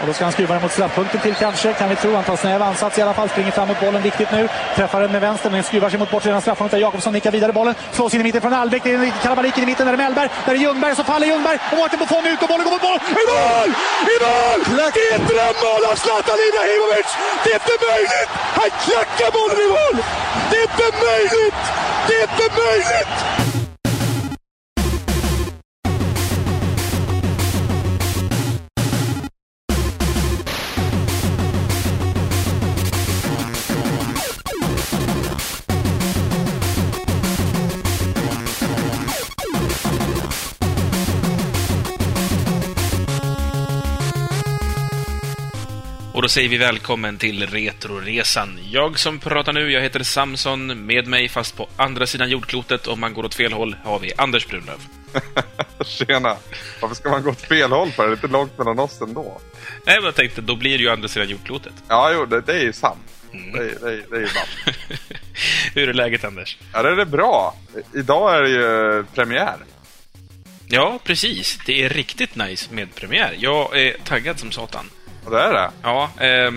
Och då ska han skruva den mot straffpunkten till kanske, kan vi tro. Han tar snäv ansats i alla fall, springer fram mot bollen viktigt nu. Träffar den med vänster, men skruvar sig mot bortre straffpunkten. Jakobsson nickar vidare bollen, slås in i mitten från Albeck. Det är kalabalik i mitten, där är Mellberg. Där är Ljungberg, så faller Ljungberg. Och Mårten på ut och bollen går mot mål. I mål! I mål! Det är ett drömmål av Zlatan Ibrahimovic! Det är inte möjligt! Han klackar bollen i mål! Det är inte möjligt! Det är inte möjligt! Säger vi välkommen till Retroresan. Jag som pratar nu, jag heter Samson. Med mig, fast på andra sidan jordklotet, om man går åt fel håll, har vi Anders Brunlöv. Tjena! Varför ska man gå åt fel håll för? Det är inte långt mellan oss ändå. Nej, jag tänkte, då blir det ju andra sidan jordklotet. Ja, jo, det, det är ju sant. Mm. Det, det, det är ju sant. Hur är läget, Anders? Ja, det är bra. Idag är det ju premiär. Ja, precis. Det är riktigt nice med premiär. Jag är taggad som satan. Det är det? Ja, eh,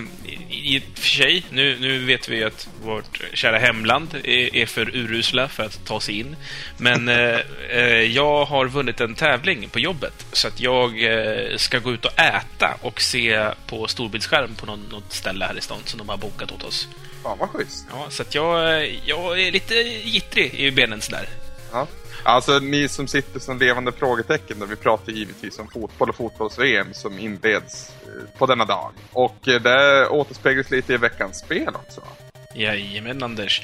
i, i och för sig. Nu, nu vet vi att vårt kära hemland är, är för urusla för att ta sig in. Men eh, eh, jag har vunnit en tävling på jobbet. Så att jag eh, ska gå ut och äta och se på storbildsskärm på någon, något ställe här i stan som de har bokat åt oss. Fan vad schysst. Ja, så att jag, jag är lite gittrig i benen sådär. Ja. Alltså ni som sitter som levande frågetecken, då vi pratar givetvis om fotboll och fotbolls-VM som inleds på denna dag. Och det återspeglas lite i veckans spel också. Jajamän, Anders.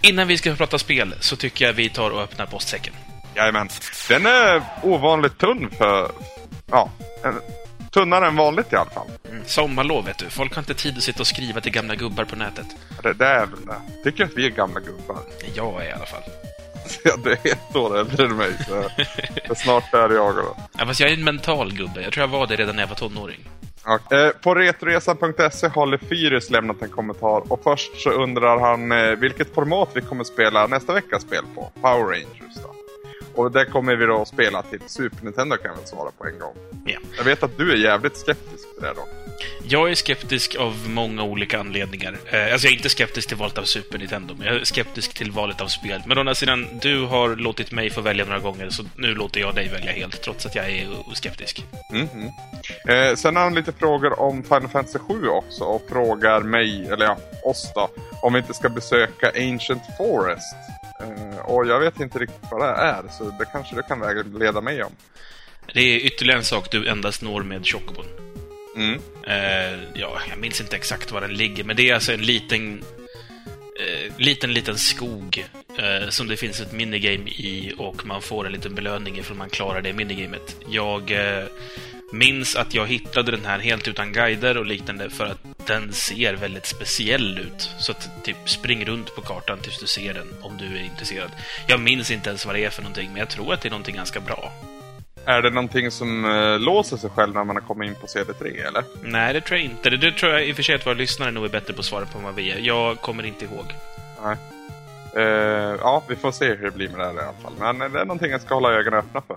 Innan vi ska prata spel så tycker jag vi tar och öppnar postsäcken. Jajamän. Den är ovanligt tunn för... Ja, en, tunnare än vanligt i alla fall. Mm. Sommarlov, vet du. Folk har inte tid att sitta och skriva till gamla gubbar på nätet. Det, det är väl det. Tycker att vi är gamla gubbar? Jag är i alla fall. Ja, du är ett år äldre än mig. Så snart är jag då. Ja, fast jag är en mental gubbe. Jag tror jag var det redan när jag var tonåring. Okay. Eh, på Retresan.se har Lefyrus lämnat en kommentar och först så undrar han eh, vilket format vi kommer spela nästa veckas spel på. Power Rangers då. Och det kommer vi då att spela till Super Nintendo kan jag väl svara på en gång. Yeah. Jag vet att du är jävligt skeptisk till det då. Jag är skeptisk av många olika anledningar. Eh, alltså jag är inte skeptisk till valet av Super Nintendo, men jag är skeptisk till valet av spel. Men å andra sidan, du har låtit mig få välja några gånger, så nu låter jag dig välja helt, trots att jag är skeptisk. Mm -hmm. eh, sen har han lite frågor om Final Fantasy 7 också, och frågar mig, eller ja, oss då, om vi inte ska besöka Ancient Forest. Eh, och jag vet inte riktigt vad det är, så det kanske du kan vägleda mig om. Det är ytterligare en sak du endast når med Chocobon. Mm. Eh, ja, jag minns inte exakt var den ligger, men det är alltså en liten, eh, liten, liten skog eh, som det finns ett minigame i och man får en liten belöning ifall man klarar det minigamet. Jag eh, minns att jag hittade den här helt utan guider och liknande för att den ser väldigt speciell ut. Så att typ spring runt på kartan tills du ser den om du är intresserad. Jag minns inte ens vad det är för någonting, men jag tror att det är någonting ganska bra. Är det någonting som uh, låser sig själv när man har kommit in på CD3, eller? Nej, det tror jag inte. Det, det tror jag i och för sig att våra lyssnare nog är bättre på att svara på än vad vi är. Jag kommer inte ihåg. Nej. Uh, ja, vi får se hur det blir med det här i alla fall. Men det är någonting jag ska hålla ögonen öppna för.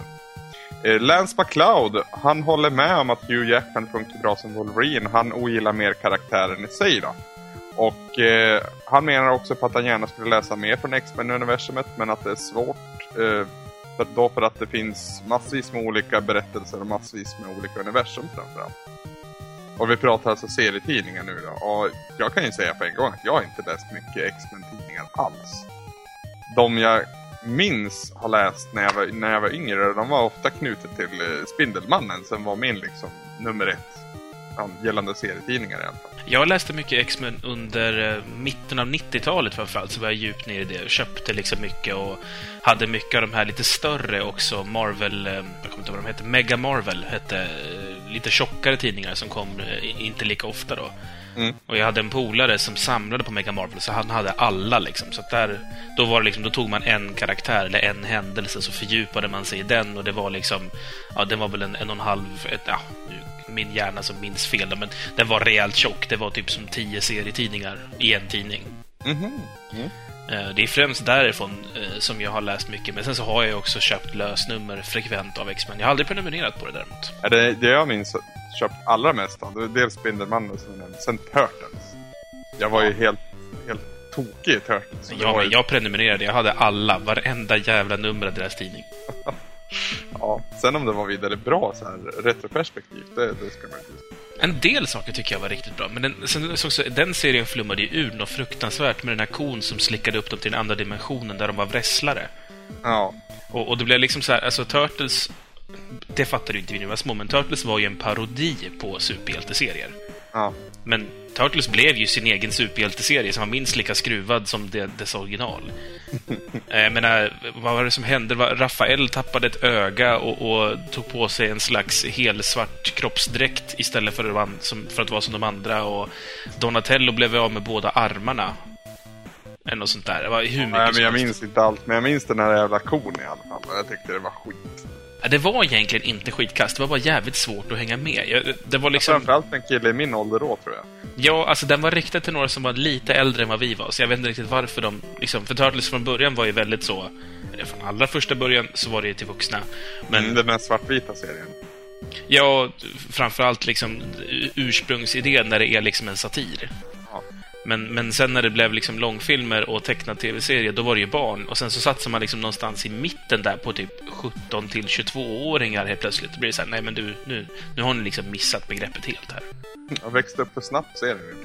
Uh, Lance McLeod, han håller med om att Hugh Jackman funkar bra som Wolverine. Han ogillar mer karaktären i sig då. Och eh, han menar också på att han gärna skulle läsa mer från X-Men-universumet men att det är svårt eh, för då för att det finns massvis med olika berättelser och massvis med olika universum framförallt. Och vi pratar alltså serietidningar nu då. Och jag kan ju säga på en gång att jag har inte läst mycket X-Men-tidningar alls. De jag minns har läst när jag var, när jag var yngre, de var ofta knutet till eh, Spindelmannen som var min liksom nummer ett gällande serietidningar i alla fall. Jag läste mycket X-Men under eh, mitten av 90-talet framförallt, så var jag djupt ner i det köpte liksom mycket och hade mycket av de här lite större också, Marvel, eh, jag kommer inte ihåg vad de hette, Mega Marvel hette eh, lite tjockare tidningar som kom inte lika ofta då. Mm. Och jag hade en polare som samlade på Mega Marvel, så han hade alla liksom. Så där, då var det liksom, då tog man en karaktär eller en händelse, så fördjupade man sig i den och det var liksom, ja, den var väl en, en och en halv, ett, ja, min hjärna som minns fel, men den var rejält tjock. Det var typ som tio serietidningar i en tidning. Mm -hmm. mm. Det är främst därifrån eh, som jag har läst mycket, men sen så har jag också köpt lösnummer frekvent av X-Men. Jag har aldrig prenumererat på det däremot. Det, det jag minns köpt allra mest av. Det var dels Spindelmannen och sen, sen Turtles. Jag var ju helt, helt tokig i Turtles. Ja, men ju- jag prenumererade. Jag hade alla, varenda jävla nummer av deras tidning. ja. Sen om det var vidare bra så här retroperspektiv, det, det ska man inte... En del saker tycker jag var riktigt bra, men den, sen, så, så, den serien flummade ju ur något fruktansvärt med den här kon som slickade upp dem till den andra dimensionen där de var wrestlare. Ja. Och, och det blev liksom så här, alltså Turtles... Det fattade ju inte vi när vi var små, men Turtles var ju en parodi på superhjälteserier. Ja. Men Turtles blev ju sin egen superhjälteserie som var minst lika skruvad som det, dess original. Eh, Jag menar, vad var det som hände? Rafael tappade ett öga och, och tog på sig en slags helsvart kroppsdräkt istället för, att vara- som, för att vara som de andra. Och Donatello blev av med båda armarna. Eller något sånt där. Det var hur mycket Nej, men jag minns inte allt, men jag minns den här jävla kon i alla fall. Jag tyckte det var skit. Det var egentligen inte skitkast. Det var bara jävligt svårt att hänga med. Det var liksom... Framförallt en kille i min ålder då, tror jag. Ja, alltså den var riktad till några som var lite äldre än vad vi var, så jag vet inte riktigt varför de... Liksom, för Turtles från början var ju väldigt så... Från allra första början så var det ju till vuxna. Men Men den här svartvita serien. ja, framförallt liksom ursprungsidén när det är liksom en satir. Men, men sen när det blev liksom långfilmer och tecknad tv-serie, då var det ju barn. Och sen så satsar man liksom någonstans i mitten där på typ 17 till 22-åringar helt plötsligt. Då blir det så här, nej men du, nu, nu har ni liksom missat begreppet helt här. Jag växte upp för snabbt, ser du.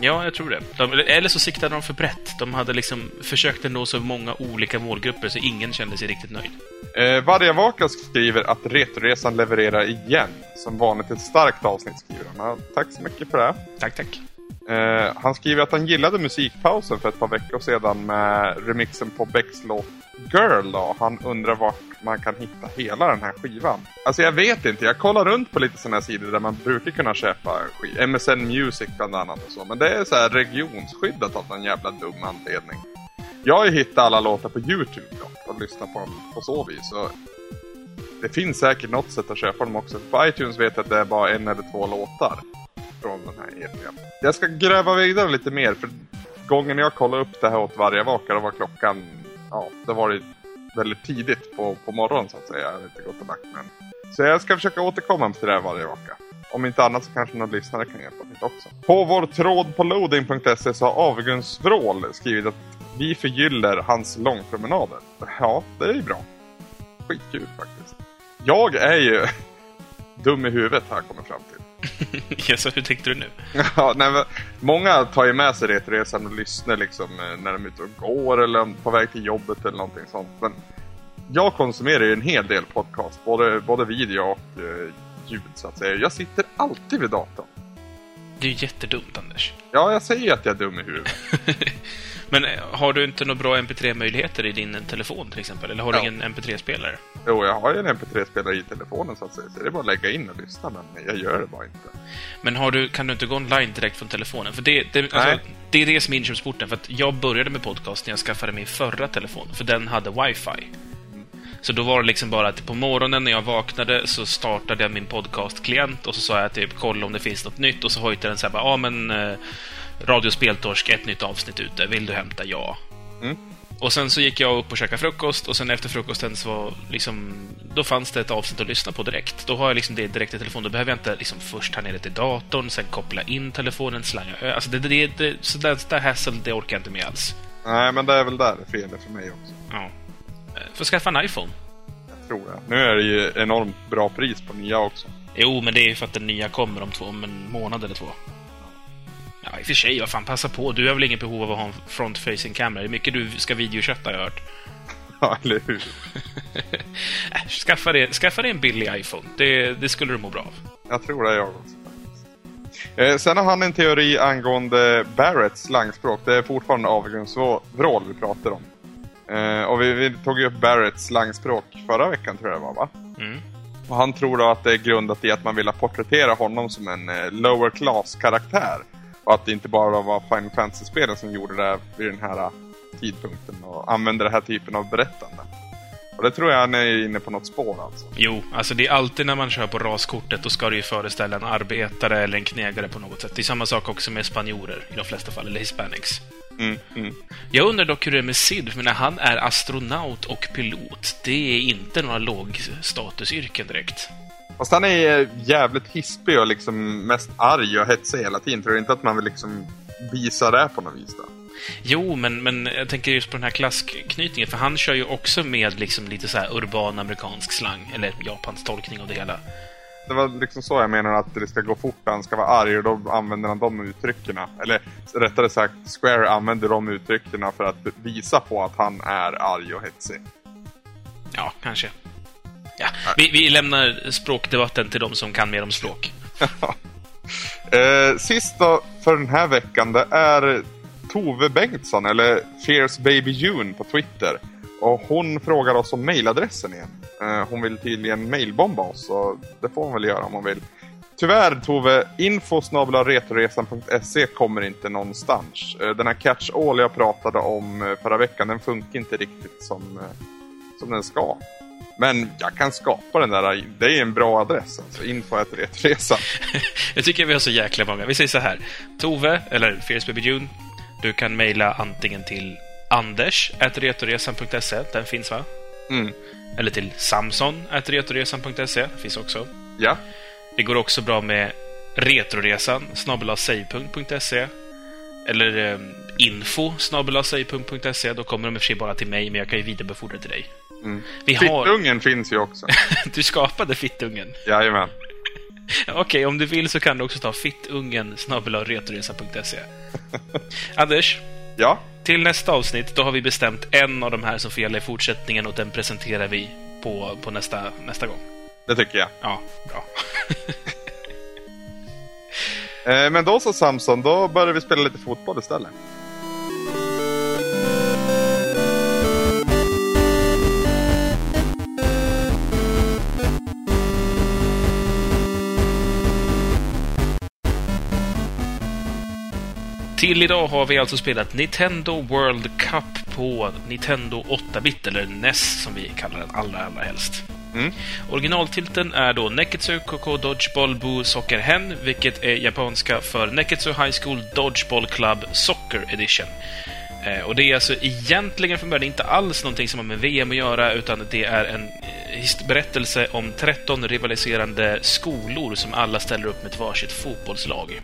Ja, jag tror det. De, eller så siktade de för brett. De hade liksom försökt nå så många olika målgrupper så ingen kände sig riktigt nöjd. Eh, Vargavaka skriver att Retoresan levererar igen. Som vanligt ett starkt avsnitt, skriver han. Tack så mycket för det. Tack, tack. Eh, han skriver att han gillade musikpausen för ett par veckor sedan med remixen på Becks låt Girl. Då. Han undrar vart man kan hitta hela den här skivan. Alltså jag vet inte, jag kollar runt på lite sådana här sidor där man brukar kunna köpa skivor. MSN Music bland annat och så. Men det är så här regionsskyddat av någon jävla dum anledning. Jag har ju hittat alla låtar på Youtube då, och lyssnat på dem på så vis. Så det finns säkert något sätt att köpa dem också. På iTunes vet jag att det är bara en eller två låtar från den här EPn. Jag ska gräva vidare lite mer för gången jag kollade upp det här åt Vargavaka då var klockan, ja, det var det väldigt tidigt på, på morgonen så att säga. Jag har inte gått och lagt mig än. Så jag ska försöka återkomma till det här Vargavaka. Om inte annat så kanske någon lyssnare kan hjälpa till också. På vår tråd på loading.se så har Avgrundsvrål skrivit att vi förgyller hans långpromenader. Ja, det är ju bra. Skitkul faktiskt. Jag är ju dum i huvudet har jag kommit fram till. ja, så hur tänkte du nu? Ja, nej, många tar ju med sig Retoresan och lyssnar liksom eh, när de är ute och går eller på väg till jobbet eller någonting sånt. Men jag konsumerar ju en hel del podcast, både, både video och eh, ljud så att säga. Jag sitter alltid vid datorn. Det är ju jättedumt, Anders. Ja, jag säger att jag är dum i huvudet. Men eh, har du inte några bra MP3-möjligheter i din eh, telefon till exempel? Eller har du Ja. ingen MP3-spelare? Jo, jag har ju en MP3-spelare i telefonen så att säga. Så det är bara att lägga in och lyssna, men jag gör det bara inte. Men har du, kan du inte gå online direkt från telefonen? För det, det, alltså, det är det som är inkörsporten. För att jag började med podcast när jag skaffade min förra telefon, för den hade wifi. Så då var det liksom bara att på morgonen när jag vaknade så startade jag min podcastklient och så sa jag typ kolla om det finns något nytt och så hojtade den så här bara, ja men eh, Radio Speltorsk, ett nytt avsnitt ute, vill du hämta? Ja. Mm. Och sen så gick jag upp och käkade frukost och sen efter frukosten så var liksom, då fanns det ett avsnitt att lyssna på direkt. Då har jag liksom det direkt i telefonen. Då behöver jag inte liksom först ta ner det till datorn, sen koppla in telefonen, slanga Alltså det, det, det, så där, så där hassle, det orkar jag inte med alls. Nej, men det är väl där felet för mig också. Ja. Får skaffa en iPhone. Jag tror jag. Nu är det ju enormt bra pris på nya också. Jo, men det är ju för att den nya kommer om två, om en månad eller två. Ja, i och för sig, vad fan, passa på. Du har väl inget behov av att ha en front-facing kamera? Det är mycket du ska videochatta, har jag hört. Ja, eller hur? Äh, skaffa, det, skaffa dig en billig iPhone. Det, det skulle du må bra av. Jag tror det jag också. Eh, sen har han en teori angående Barretts slangspråk. Det är fortfarande avgrundsvrål vi pratar om. Eh, och vi, vi tog ju upp Barretts slangspråk förra veckan tror jag det var va? Mm. Och han tror då att det är grundat i att man vill porträttera honom som en eh, lower class-karaktär. Och att det inte bara var Final Fantasy-spelen som gjorde det vid den här eh, tidpunkten och använde den här typen av berättande. Och det tror jag han är inne på något spår alltså. Jo, alltså det är alltid när man kör på raskortet, då ska det ju föreställa en arbetare eller en knegare på något sätt. Det är samma sak också med spanjorer i de flesta fall, eller hispanics. Mm, mm. Jag undrar dock hur det är med Sid, för när han är astronaut och pilot, det är inte några lågstatusyrken direkt. Fast han är eh, jävligt hispig och liksom mest arg och hetsig hela tiden. Tror du inte att man vill liksom visa det på något vis då? Jo, men, men jag tänker just på den här klassknytningen, för han kör ju också med liksom lite så här urban amerikansk slang, eller Japans tolkning av det hela. Det var liksom så jag menar att det ska gå fort han ska vara arg och då använder han de uttrycken. Eller rättare sagt, Square använder de uttrycken för att visa på att han är arg och hetsig. Ja, kanske. Ja, vi, vi lämnar språkdebatten till de som kan mer om språk. eh, sist då för den här veckan, det är Tove Bengtsson, eller Fierce Baby June på Twitter. Och hon frågar oss om mailadressen igen. Eh, hon vill tydligen mailbomba oss, och det får hon väl göra om hon vill. Tyvärr Tove, info retroresan.se kommer inte någonstans. Eh, den här catch all jag pratade om eh, förra veckan, den funkar inte riktigt som, som den ska. Men jag kan skapa den där, det är en bra adress alltså, info.retroresan. jag tycker vi har så jäkla många. Vi säger så här, Tove, eller Fierce Baby June, du kan mejla antingen till anders.retoresan.se, den finns va? Mm. Eller till samson.retoresan.se, finns också. Ja. Det går också bra med retroresan snabbelasave.se eller eh, info snabbelasave.se. Då kommer de i och för sig bara till mig, men jag kan ju vidarebefordra till dig. Mm. Vi Fittungen finns ju också. du skapade Fittungen? Jajamän. Okej, okay, om du vill så kan du också ta fittungen snabbelarretoresa.se. Anders? Ja? Till nästa avsnitt, då har vi bestämt en av de här som får gälla i fortsättningen och den presenterar vi på, på nästa, nästa gång. Det tycker jag. Ja, bra. Eh, men då så Samson, då börjar vi spela lite fotboll istället. Till idag har vi alltså spelat Nintendo World Cup på Nintendo 8-bit, eller NES som vi kallar den allra, allra helst. Mm. Originaltiteln är då Neketsu Koko Dodgeball Boo Soccer Hen, vilket är japanska för Neketsu High School Dodgeball Club Soccer Edition. Eh, och det är alltså egentligen från början inte alls någonting som har med VM att göra, utan det är en eh, berättelse om 13 rivaliserande skolor som alla ställer upp med ett varsitt fotbollslag.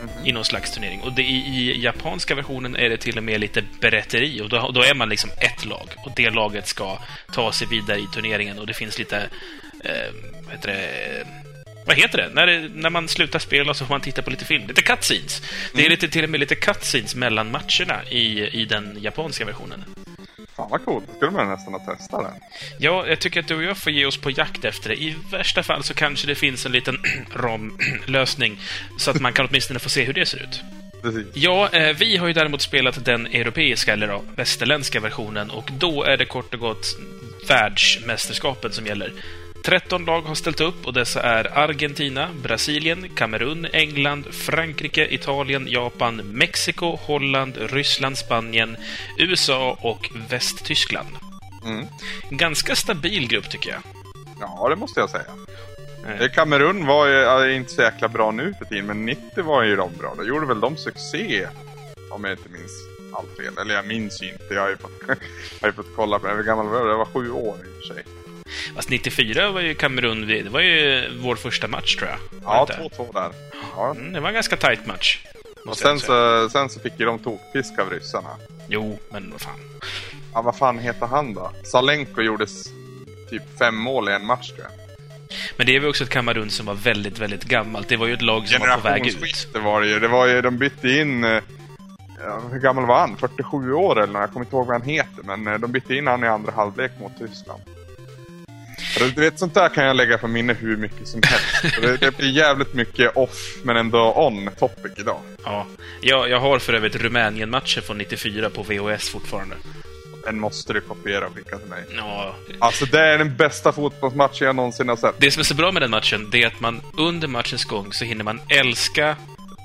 Mm -hmm. i någon slags turnering. Och det, i, i, japanska versionen är det till och med lite berätteri. Och då, då, är man liksom ett lag. Och det laget ska ta sig vidare i turneringen. Och det finns lite... Eh, vad heter det? Vad heter det? När, det, när man slutar spela så får man titta på lite film. Lite cutscenes. Mm. Det är mm. lite, till och med lite cutscenes mellan matcherna i, i den japanska versionen. Fan vad coolt. skulle man nästan ha testat den. Ja, jag tycker att du och jag får ge oss på jakt efter det. I värsta fall så kanske det finns en liten ramlösning så att man kan åtminstone få se hur det ser ut. Precis. Ja, eh, vi har ju däremot spelat den europeiska, eller då, västerländska versionen och då är det kort och gott världsmästerskapet som gäller. 13 lag har ställt upp och dessa är Argentina, Brasilien, Kamerun, England, Frankrike, Italien, Japan, Mexiko, Holland, Ryssland, Spanien, USA och Västtyskland. Mm. Ganska stabil grupp tycker jag. Ja, det måste jag säga. Eh. Kamerun var ju inte så jäkla bra nu för tiden, men 90 var ju de bra. Då gjorde väl de succé, om jag inte minns allt fel. Eller jag minns ju inte, jag har ju fått, jag har ju fått kolla på hur gammal var jag? Jag var sju år i och för sig. Fast 94 var ju Kamerun, det var ju vår första match tror jag. Ja, 2-2 där. Ja. Mm, det var en ganska tight match. Och sen så, sen så fick ju de tokpisk av ryssarna. Jo, men vad fan. Ja, vad fan heter han då? Salenko gjorde typ fem mål i en match tror jag. Men det är väl också ett Kamerun som var väldigt, väldigt gammalt. Det var ju ett lag som var på väg ut. Det var det ju. Det var ju, de bytte in... Eh, ja, hur gammal var han? 47 år eller något. Jag kommer inte ihåg vad han heter. Men eh, de bytte in han i andra halvlek mot Tyskland. Du vet, sånt där kan jag lägga på minne hur mycket som helst. Det, det blir jävligt mycket off, men ändå on topic idag. Ja, jag, jag har för övrigt Rumänien-matchen från 94 på VHS fortfarande. Den måste du kopiera och skicka till mig. Ja. Alltså det är den bästa fotbollsmatchen jag någonsin har sett. Det som är så bra med den matchen, det är att man under matchens gång så hinner man älska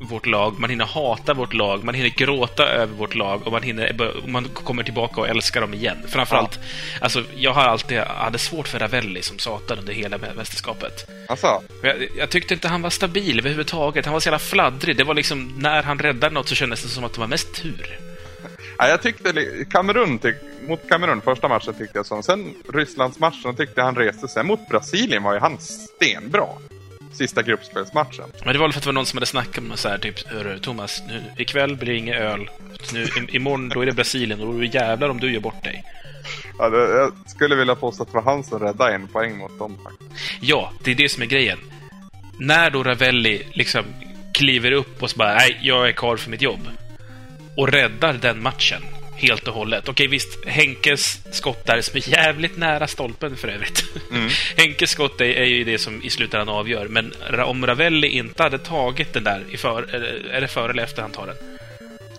vårt lag, man hinner hata vårt lag, man hinner gråta över vårt lag och man, hinner, man kommer tillbaka och älskar dem igen. Framförallt, ja. alltså, jag har alltid hade svårt för Ravelli som satan under hela mästerskapet. Alltså. Jag, jag, tyckte inte han var stabil överhuvudtaget. Han var så jävla fladdrig. Det var liksom, när han räddade något så kändes det som att det var mest tur. Ja, jag tyckte Kamerun, tyck, mot Kamerun första matchen tyckte jag så. Sen Rysslands matchen tyckte jag han reste sig. Mot Brasilien var ju han stenbra. Sista gruppspelsmatchen. Men det var väl för att det var någon som hade snackat med så här, typ, "Hörru, Thomas, nu, ikväll blir det inget öl. Nu, imorgon då är det Brasilien och då jävlar om du gör bort dig. Ja, det, jag skulle vilja påstå att det var han som räddade en poäng mot dem faktiskt. Ja, det är det som är grejen. När då Ravelli liksom kliver upp och så bara, nej, jag är kvar för mitt jobb. Och räddar den matchen helt och hållet. Okej, visst, Henkes skott där som är jävligt nära stolpen för övrigt. Henkes skott är, är ju det som i slutändan avgör. Men om Ravelli inte hade tagit den där, i för, är det före eller efter han tar den?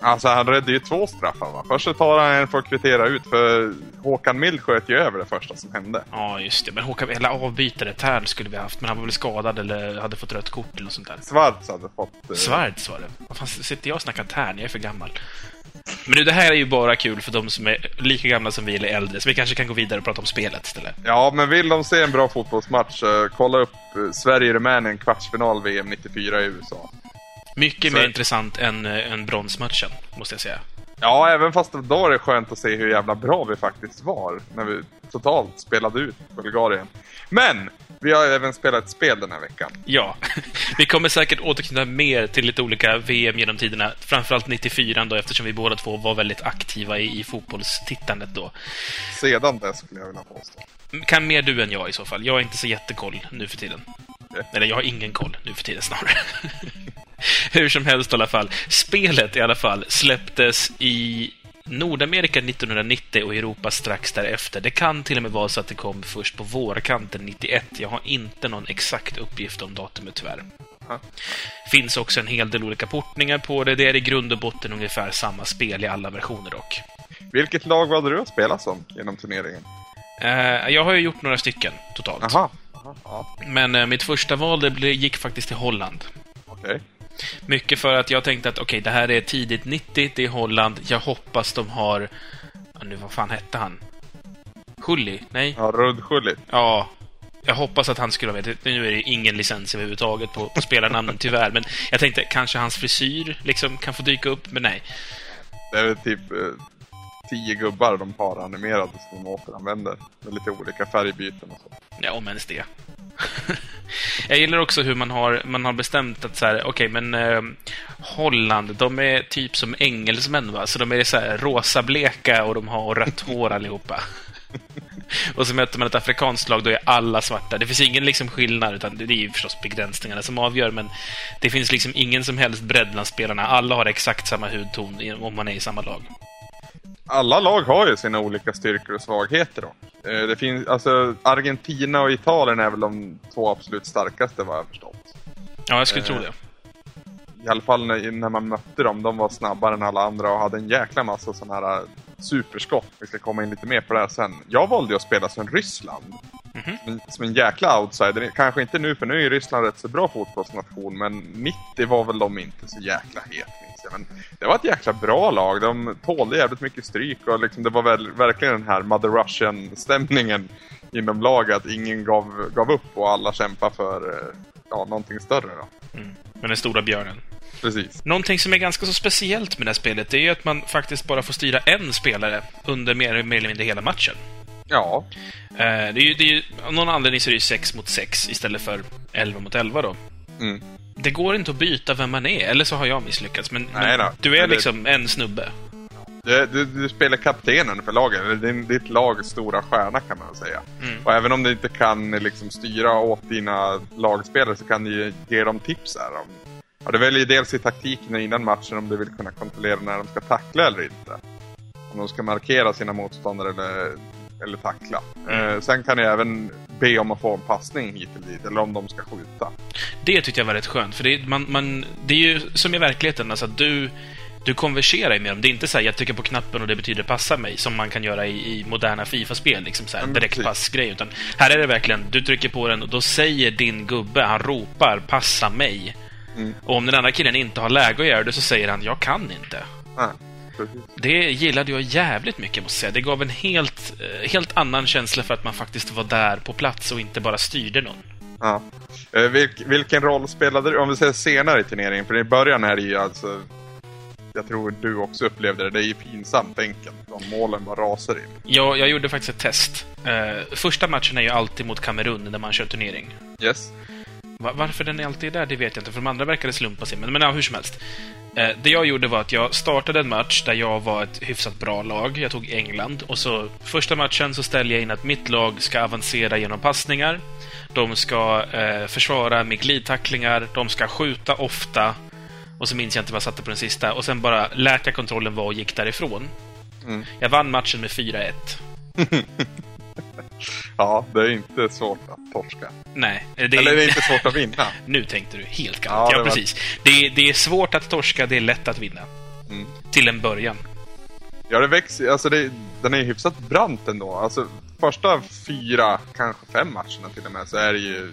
Alltså han räddade ju två straffar va. Först så tar han en för att kvittera ut för Håkan Mild sköt ju över det första som hände. Ja, just det. Men Håkan, eller avbytare, Tern skulle vi ha haft, men han var väl skadad eller hade fått rött kort eller något sånt där. Svarts hade fått... eh, Svarts var det. Vad fan sitter jag och snackar Tern? Jag är för gammal. Men du, det här är ju bara kul för de som är lika gamla som vi eller äldre, så vi kanske kan gå vidare och prata om spelet istället. Ja, men vill de se en bra fotbollsmatch, eh, kolla upp eh, Sverige-Rumänien kvartsfinal VM 94 i USA. Mycket Så- mer intressant än, äh, än bronsmatchen, måste jag säga. Ja, även fast då är det skönt att se hur jävla bra vi faktiskt var när vi totalt spelade ut Bulgarien. Men! Vi har även spelat spel den här veckan. Ja, vi kommer säkert återknyta mer till lite olika VM genom tiderna. Framförallt 94 då, eftersom vi båda två var väldigt aktiva i, i fotbollstittandet då. Sedan dess skulle jag vilja påstå. Kan mer du än jag i så fall. Jag är inte så jättekoll nu för tiden. Eller jag har ingen koll nu för tiden snarare. Hur som helst i alla fall. Spelet i alla fall släpptes i Nordamerika 1990 och Europa strax därefter. Det kan till och med vara så att det kom först på vårkanten 91. Jag har inte någon exakt uppgift om datumet tyvärr. Ja. Finns också en hel del olika portningar på det. Det är i grund och botten ungefär samma spel i alla versioner dock. Vilket lag valde du att spela som genom turneringen? Eh, jag har ju gjort några stycken totalt. Aha. Ja, Men eh, mitt första val det gick faktiskt till Holland. okej. Mycket för att jag tänkte att okej, det här är tidigt 90, det är Holland. Jag hoppas de har... Nu, vad fan hette han? Hulli? Nej? Ja, Rudschullit. Ja. Jag hoppas att han skulle vara med. Nu är det ingen licens överhuvudtaget på, på spelarnamnen, tyvärr. Men jag tänkte kanske hans frisyr liksom kan få dyka upp, men nej. Det är väl typ eh, tio gubbar de har animerade som de återanvänder. Med lite olika färgbyten och så. Ja, om ens det. jag gillar också hur man har, man har bestämt att så här, okej, men eh, Holland, de är typ som engelsmän, va? Så de är så här rosa-bleka och de har rött hår allihopa. och så möter man ett afrikanskt lag, då är alla svarta. Det finns ingen liksom skillnad, utan det är ju förstås begränsningarna som avgör, men det finns liksom ingen som helst bredd bland spelarna. Alla har exakt samma hudton om man är i samma lag. Alla lag har ju sina olika styrkor och svagheter då. Eh, Det finns, alltså Argentina och Italien är väl de två absolut starkaste vad jag förstått. Ja, jag skulle Eh, tro det. I alla fall när, när man mötte dem, de var snabbare än alla andra och hade en jäkla massa sådana här eh, superskott. Vi ska komma in lite mer på det här sen. Jag valde att spela som Ryssland. Mhm. Men Som en jäkla outsider. Kanske inte nu, för nu är ju Ryssland rätt så bra fotbollsnation. Men 90 var väl de inte så jäkla het, jag. Men det var ett jäkla bra lag. De tålde jävligt mycket stryk och liksom, det var väl, verkligen den här Mother Russian-stämningen inom laget. Ingen gav, gav upp och alla kämpade för eh, ja, någonting större. Då. Mm. Men den stora björnen. Precis. Någonting som är ganska så speciellt med det här spelet, det är ju att man faktiskt bara får styra en spelare under mer, mer eller mindre hela matchen. Ja, Eh, det är ju, det är ju, av någon anledning så är det ju 6 mot 6 istället för 11 mot 11 då. Mm. Det går inte att byta vem man är, eller så har jag misslyckats. Men, Nej men du är liksom en snubbe. Du, du, du spelar kaptenen för laget, eller din, ditt lags stora stjärna kan man säga. Mm. Och även om du inte kan liksom, styra åt dina lagspelare så kan du ju ge dem tips här. Om, ja, du väljer dels i taktiken innan matchen om du vill kunna kontrollera när de ska tackla eller inte. Om de ska markera sina motståndare eller, eller tackla. Mm. Eh, sen kan du även be om att få en passning hit eller dit, eller om de ska skjuta. Det tyckte jag var rätt skönt, för det, man, man, det är ju som i verkligheten, alltså att du, du konverserar ju med dem. Det är inte så här, jag trycker på knappen och det betyder passa mig, som man kan göra i, i moderna Fifa-spel, liksom så här, direktpassgrej. Utan här är det verkligen, du trycker på den och då säger din gubbe, han ropar passa mig. Mm. Och om den andra killen inte har läge att göra det så säger han, jag kan inte. Nej, precis. Det gillade jag jävligt mycket, måste säga. Det gav en helt, eh, helt annan känsla för att man faktiskt var där på plats och inte bara styrde någon. Ja. Eh, vilk, vilken roll spelade du, om vi säger senare i turneringen? För i början är det ju alltså jag tror du också upplevde det. Det är ju pinsamt enkelt om målen bara rasar in. Ja, jag gjorde faktiskt ett test. Uh, första matchen är ju alltid mot Kamerun när man kör turnering. Yes. Va varför den är alltid där, det vet jag inte, för de andra verkade slumpa sig. Men, men ja, hur som helst. Uh, det jag gjorde var att jag startade en match där jag var ett hyfsat bra lag. Jag tog England. Och så första matchen så ställde jag in att mitt lag ska avancera genom passningar. De ska uh, försvara med glidtacklingar. De ska skjuta ofta. Och så minns jag inte vad jag satte på den sista. Och sen bara lät jag kontrollen vara och gick därifrån. Mm. Jag vann matchen med 4-1. ja, det är inte svårt att torska. Nej. Det är... Eller det är inte svårt att vinna. nu tänkte du helt galet. Ja, ja precis. Det, är, det är svårt att torska, det är lätt att vinna. Mm. Till en början. Ja, det växer. Alltså, det, den är hyfsat brant ändå. Alltså, första fyra, kanske fem matcherna till och med, så är det ju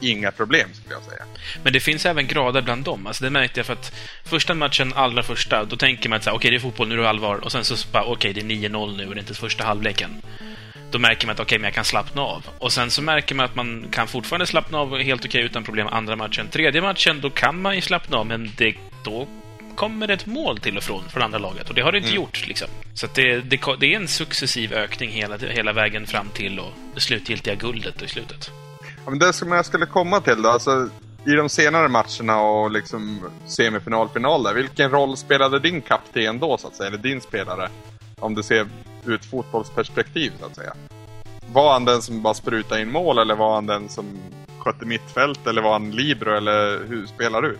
inga problem skulle jag säga. Men det finns även grader bland dem. Alltså det märkte jag för att första matchen, allra första, då tänker man att okej, okay, det är fotboll, nu är det allvar. Och sen så bara, okej, okay, det är 9-0 nu och det är inte första halvleken. Då märker man att okej, okay, men jag kan slappna av. Och sen så märker man att man kan fortfarande slappna av helt okej utan problem andra matchen. Tredje matchen, då kan man ju slappna av, men det, då kommer ett mål till och från från andra laget. Och det har det inte mm. gjort. Liksom. Så det, det, det, är en successiv ökning hela, hela vägen fram till och det slutgiltiga guldet i slutet. Ja, men det som jag skulle komma till då, alltså i de senare matcherna och liksom semifinal, final där, vilken roll spelade din kapten då så att säga, eller din spelare? Om du ser ur ett fotbollsperspektiv så att säga. Var han den som bara sprutade in mål eller var han den som skötte mittfält eller var han libero eller hur spelar du?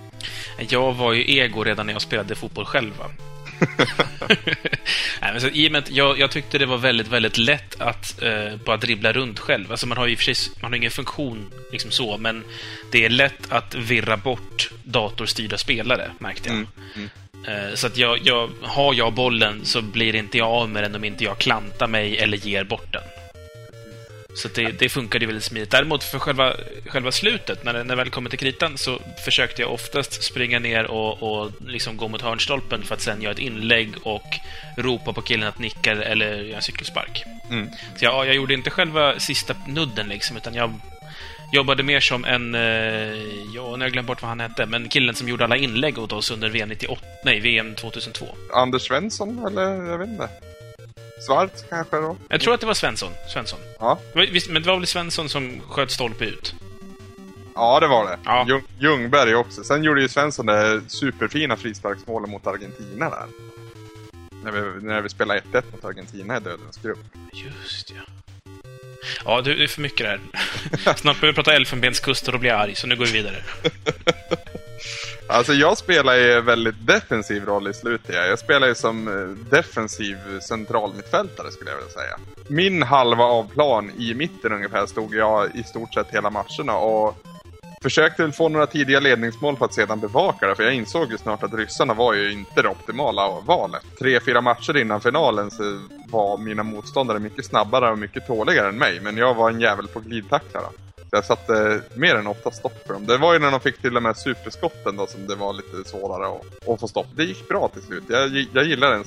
Jag var ju ego redan när jag spelade fotboll själv. Nej, men så, I och med jag, jag, tyckte det var väldigt, väldigt lätt att eh, bara dribbla runt själv. Alltså man har ju för sig, man har ingen funktion liksom så, men det är lätt att virra bort datorstyrda spelare, märkte jag. Mm. Mm. Eh, så att jag, jag, har jag bollen så blir inte jag av med den om inte jag klantar mig eller ger bort den. Så det, det funkade väldigt smidigt. Däremot för själva, själva slutet, när det, när det väl kommer till kritan, så försökte jag oftast springa ner och, och liksom gå mot hörnstolpen för att sen göra ett inlägg och ropa på killen att nicka eller göra en cykelspark. Mm. Så jag, jag gjorde inte själva sista nudden liksom, utan jag jobbade mer som en... Eh, ja, nu har jag glömt bort vad han hette, men killen som gjorde alla inlägg åt oss under VM 98, nej, VM 2002. Anders Svensson, eller jag vet inte. Svart kanske då? Jag tror att det var Svensson. Svensson. Ja. Men det var väl Svensson som sköt stolpe ut? Ja, det var det. Ja. Ljung, Ljungberg också. Sen gjorde ju Svensson det superfina frisparksmålet mot Argentina där. När vi, när vi spelade 1-1 mot Argentina i Dödens grupp. Just ja. Ja, det är för mycket det här. Snart börjar vi prata elfenbenskust och blir arg, så nu går vi vidare. Alltså jag spelar ju väldigt defensiv roll i slutet. Jag spelar ju som eh, defensiv centralmittfältare skulle jag vilja säga. Min halva av plan i mitten ungefär stod jag i stort sett hela matcherna och försökte väl få några tidiga ledningsmål för att sedan bevaka det. För jag insåg ju snart att ryssarna var ju inte det optimala valet. Tre, fyra matcher innan finalen så var mina motståndare mycket snabbare och mycket tåligare än mig. Men jag var en jävel på glidtacklar. Jag satte mer än ofta stopp för dem. Det var ju när de fick till och med superskotten då som det var lite svårare att, att få stopp. Det gick bra till slut. Jag, jag gillar den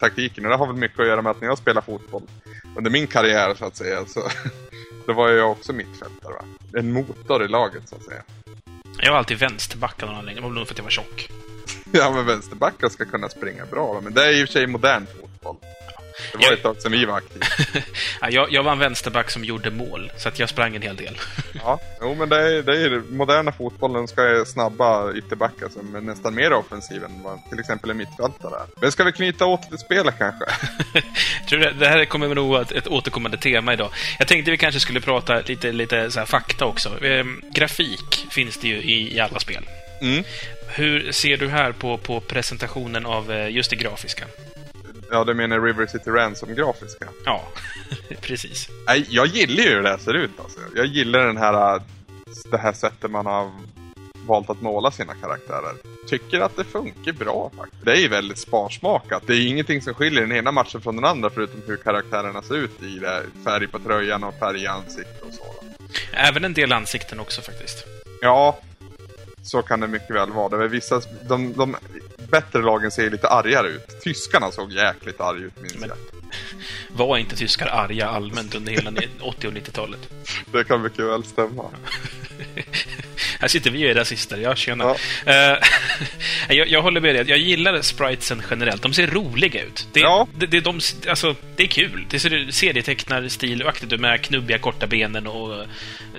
taktiken och det har väl mycket att göra med att när jag spelar fotboll under min karriär så att säga så då var jag också mittfältare. Va? En motor i laget så att säga. Jag var alltid vänsterback av någon Det var nog för att jag var tjock. ja, men vänsterbackar ska kunna springa bra. Men det är i och för sig modern fotboll. Det var jag... ett tag sedan vi var aktiva. ja, jag, jag var en vänsterback som gjorde mål, så att jag sprang en hel del. ja, jo, men det är, det är moderna fotbollen ska snabba ytterbackar som är nästan mer offensiv än vad till exempel en mittfältare är. Men ska vi knyta åt till spelet kanske? tror det, det här kommer nog ett, ett återkommande tema idag. Jag tänkte vi kanske skulle prata lite, lite så fakta också. Ehm, grafik finns det ju i, i alla spel. Mm. Hur ser du här på, på presentationen av eh, just det grafiska? Ja, du menar River City Ransom grafiska? Ja, precis. Nej, jag gillar ju hur det här ser ut alltså. Jag gillar den här, det här sättet man har valt att måla sina karaktärer. Tycker att det funkar bra faktiskt. Det är ju väldigt sparsmakat. Det är ingenting som skiljer den ena matchen från den andra förutom hur karaktärerna ser ut i det. Färg på tröjan och färg i ansiktet och så. Även en del ansikten också faktiskt. Ja, så kan det mycket väl vara. Det är vissa, de, de bättre lagen ser lite argare ut. Tyskarna såg jäkligt arga ut, minns Men, jag. Var inte tyskar arga allmänt under hela 80 och 90-talet? Det kan mycket väl stämma. Här sitter vi och är rasister. Ja, tjena. Ja. Uh, jag, jag, håller med dig. Jag gillar spritesen generellt. De ser roliga ut. Det, ja. det, det, de, alltså, det är kul. Det ser serietecknarstilaktigt ut med knubbiga, korta benen och eh,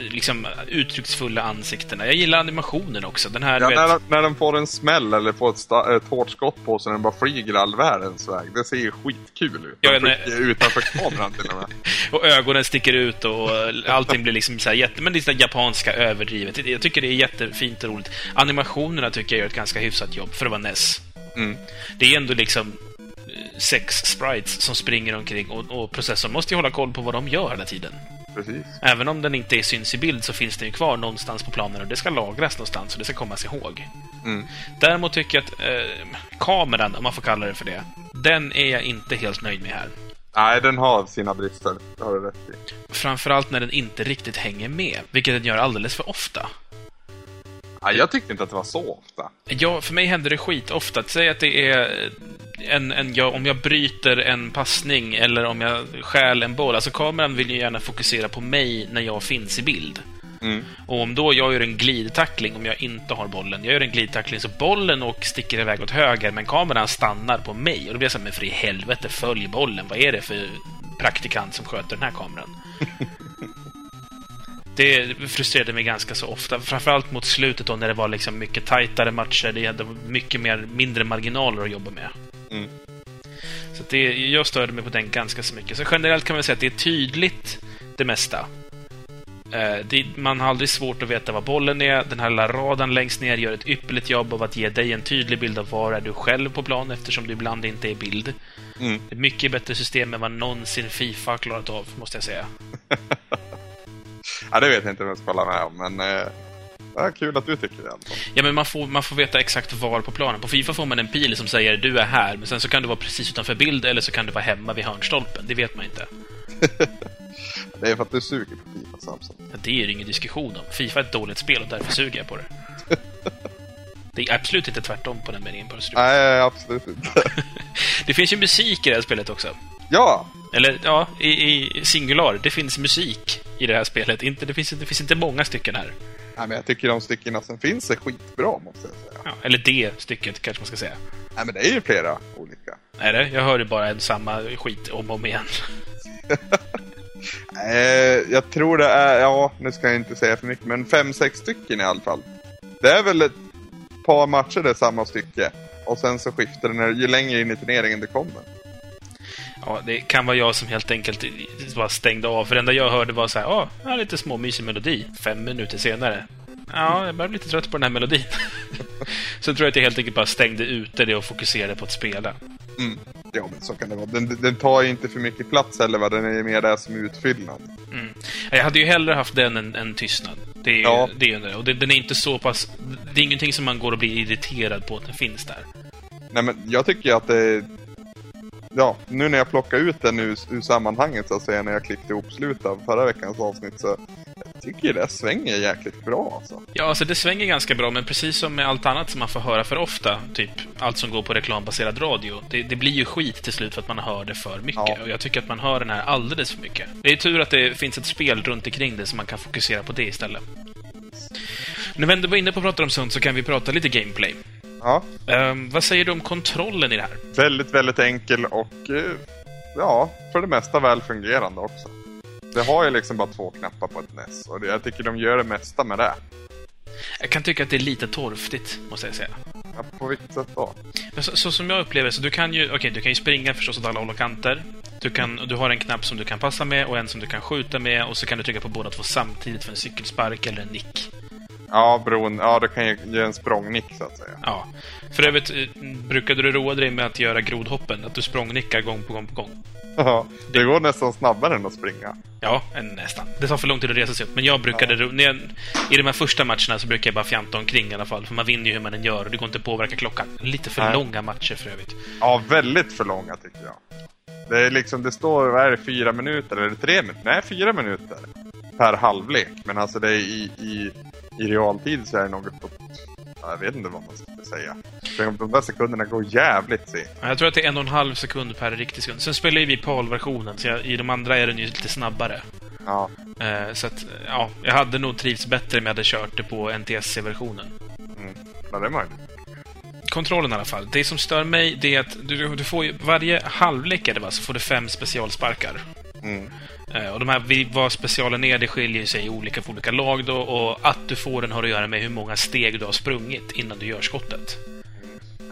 liksom uttrycksfulla ansiktena. Jag gillar animationen också. Den här, ja, vet... när, när den får en smäll eller får ett, ett hårt skott på sig när den bara flyger all världens väg. Det ser ju skitkul ut. Ja, nej. Utanför kameran till och med. och ögonen sticker ut och allting blir liksom så här jätte... Men det är japanska överdrivet. Jag tycker det är jättefint och roligt. Animationerna tycker jag gör ett ganska hyfsat jobb för att vara NES. Mm. Det är ändå liksom eh, sex sprites som springer omkring och, och processorn måste ju hålla koll på vad de gör hela tiden. Precis. Även om den inte är syns i bild så finns den ju kvar någonstans på planen och det ska lagras någonstans och det ska kommas ihåg. Mm. Däremot tycker jag att eh, kameran, om man får kalla det för det, den är jag inte helt nöjd med här. Nej, den har sina brister. Det har du rätt i. Framförallt när den inte riktigt hänger med, vilket den gör alldeles för ofta. Nej, jag tyckte inte att det var så ofta. Ja, för mig händer det skit ofta. Säg att det är en, en, ja, om jag bryter en passning eller om jag stjäl en boll. Alltså kameran vill ju gärna fokusera på mig när jag finns i bild. Mm. Och om då jag gör en glidtackling, om jag inte har bollen, jag gör en glidtackling så bollen och sticker iväg åt höger, men kameran stannar på mig. Och då blir jag så här, men för i helvete, följ bollen. Vad är det för praktikant som sköter den här kameran? det frustrerade mig ganska så ofta. Framförallt mot slutet då när det var liksom mycket tajtare matcher. Det hade mycket mer, mindre marginaler att jobba med. Mm. Så det, jag störde mig på den ganska så mycket. Så generellt kan man säga att det är tydligt det mesta. Eh, man har aldrig svårt att veta var bollen är. Den här lilla radarn längst ner gör ett ypperligt jobb av att ge dig en tydlig bild av var är du själv på plan eftersom du ibland inte är i bild. Mm. Ett mycket bättre system än vad någonsin Fifa har klarat av, måste jag säga. ja, det vet jag inte om jag ska hålla med om, men eh, är kul att du tycker det. Anton. Ja, men man får, man får veta exakt var på planen. På Fifa får man en pil som säger du är här, men sen så kan du vara precis utanför bild eller så kan du vara hemma vid hörnstolpen. Det vet man inte. det är för att du suger på Fifa, Samson. Det är det ingen diskussion om. Fifa är ett dåligt spel och därför suger jag på det. Det är absolut inte tvärtom på den meningen. Nej, absolut inte. det finns ju musik i det här spelet också. Ja! Eller ja, i, i, singular. Det finns musik i det här spelet. Inte, det, finns, det finns inte många stycken här. Nej, men jag tycker de styckena som finns är skitbra, måste jag säga. Ja, eller det stycket, kanske man ska säga. Nej, men det är ju flera olika. Är det? Jag hör ju bara en samma skit om och om igen. eh, jag tror det är, ja, nu ska jag inte säga för mycket, men fem, sex stycken i alla fall. Det är väl ett par matcher det är samma stycke. Och sen så skiftar det när, ju längre in i turneringen det kommer. Ja, det kan vara jag som helt enkelt bara stängde av. För det enda jag hörde var så här, ja, oh, lite småmysig melodi. Fem minuter senare. Ja, jag börjar bli lite trött på den här melodin. så jag tror att jag helt enkelt bara stängde ute det och fokuserade på att spela. Mm. Men så kan det vara. Den, den tar ju inte för mycket plats heller, va? Den är mer där som utfyllnad. Mm. Jag hade ju hellre haft den än, än tystnad. Det är, ja. det är det. Och det, den är inte så pass... Det är ingenting som man går och blir irriterad på att den finns där. Nej, men jag tycker att det ja, nu när jag plockar ut den ur, ur sammanhanget så att säga, när jag klippte ihop slutet av förra veckans avsnitt så tycker det svänger jäkligt bra alltså. Ja, alltså det svänger ganska bra, men precis som med allt annat som man får höra för ofta, typ allt som går på reklambaserad radio, det, det blir ju skit till slut för att man hör det för mycket. Ja. Och jag tycker att man hör den här alldeles för mycket. Det är tur att det finns ett spel runt omkring det så man kan fokusera på det istället. Nu när vi var inne på att prata om sånt så kan vi prata lite gameplay. Ja. Um, vad säger du om kontrollen i det här? Väldigt, väldigt enkel och uh, ja, för det mesta väl fungerande också. Det har ju liksom bara två knappar på ett NES och jag tycker de gör det mesta med det. Jag kan tycka att det är lite torftigt, måste jag säga. Ja, på vilket sätt då? Så, så, som jag upplever så du kan ju, okay, du kan ju springa förstås åt alla håll och kanter. Du, kan, du har en knapp som du kan passa med och en som du kan skjuta med och så kan du trycka på båda två samtidigt för en cykelspark eller en nick. Ja, bron, ja, du kan ju göra en språngnick så att säga. Ja. För övrigt, eh, brukade du roa dig med att göra grodhoppen? Att du språngnickar gång på gång på gång? Ja, det, det går nästan snabbare än att springa. Ja, nästan. Det tar för lång tid att resa sig upp. Men jag brukade... Ja. När jag, I de här första matcherna så brukar jag bara fjanta omkring i alla fall. För man vinner ju hur man än gör och det går inte att påverka klockan. Lite för Nej. långa matcher för övrigt. Ja, väldigt för långa tycker jag. Det är liksom, det står, vad är det, fyra minuter eller tre minuter? Nej, fyra minuter per halvlek. Men alltså det är i, i i realtid så är det något på... Jag vet inte vad man ska säga. De där sekunderna går jävligt se. Jag tror att det är en och en halv sekund per riktig sekund. Sen spelar ju vi PAL-versionen, så jag, i de andra är den ju lite snabbare. Ja. Eh, så att, ja, jag hade nog trivts bättre om jag hade kört det på NTSC-versionen. Mm. Ja, det är möjligt. Kontrollen i alla fall. Det som stör mig, det är att du, du får ju, varje halvlek är det va, så får du fem specialsparkar. Mm. Eh, Och de här, vad specialen är, det skiljer sig olika för olika lag då, och att du får den har att göra med hur många steg du har sprungit innan du gör skottet.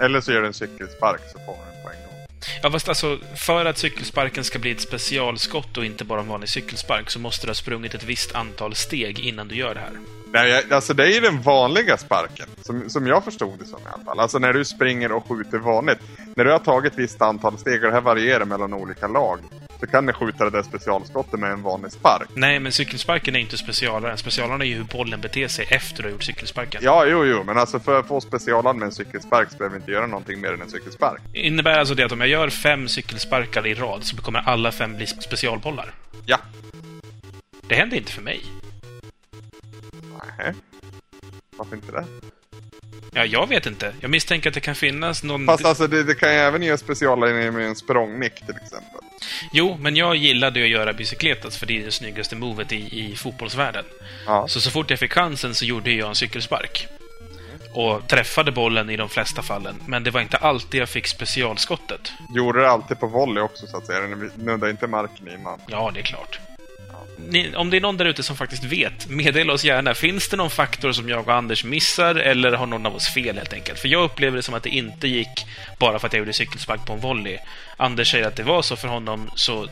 Eller så gör du en cykelspark så får du den på en gång. Ja, fast alltså, för att cykelsparken ska bli ett specialskott och inte bara en vanlig cykelspark så måste du ha sprungit ett visst antal steg innan du gör det här. Nej, alltså det är ju den vanliga sparken, som, som jag förstod det som i alla fall. Alltså när du springer och skjuter vanligt. När du har tagit ett visst antal steg, och det här varierar mellan olika lag, så kan du skjuta det där specialskottet med en vanlig spark. Nej, men cykelsparken är inte specialaren. Specialaren är ju hur bollen beter sig efter du har gjort cykelsparken. Ja, jo, jo, men alltså för att få specialan med en cykelspark så behöver vi inte göra någonting mer än en cykelspark. Innebär alltså det att om jag gör fem cykelsparkar i rad så kommer alla fem bli specialbollar? Ja. Det händer inte för mig. Nej. Varför inte det? Ja, jag vet inte. Jag misstänker att det kan finnas någon... Fast alltså det, det kan ju även göra specialare med en språngnick till exempel. Jo, men jag gillade att göra bicykletas för det är det snyggaste movet i, i fotbollsvärlden. Ja. Så så fort jag fick chansen så gjorde jag en cykelspark. Och träffade bollen i de flesta fallen. Men det var inte alltid jag fick specialskottet. Gjorde det alltid på volley också så att säga. Den nuddade inte marken innan. Ja, det är klart. Ni, om det är någon där ute som faktiskt vet, meddela oss gärna. Finns det någon faktor som jag och Anders missar, eller har någon av oss fel helt enkelt? För jag upplever det som att det inte gick bara för att jag gjorde cykelspark på en volley. Anders säger att det var så för honom, så...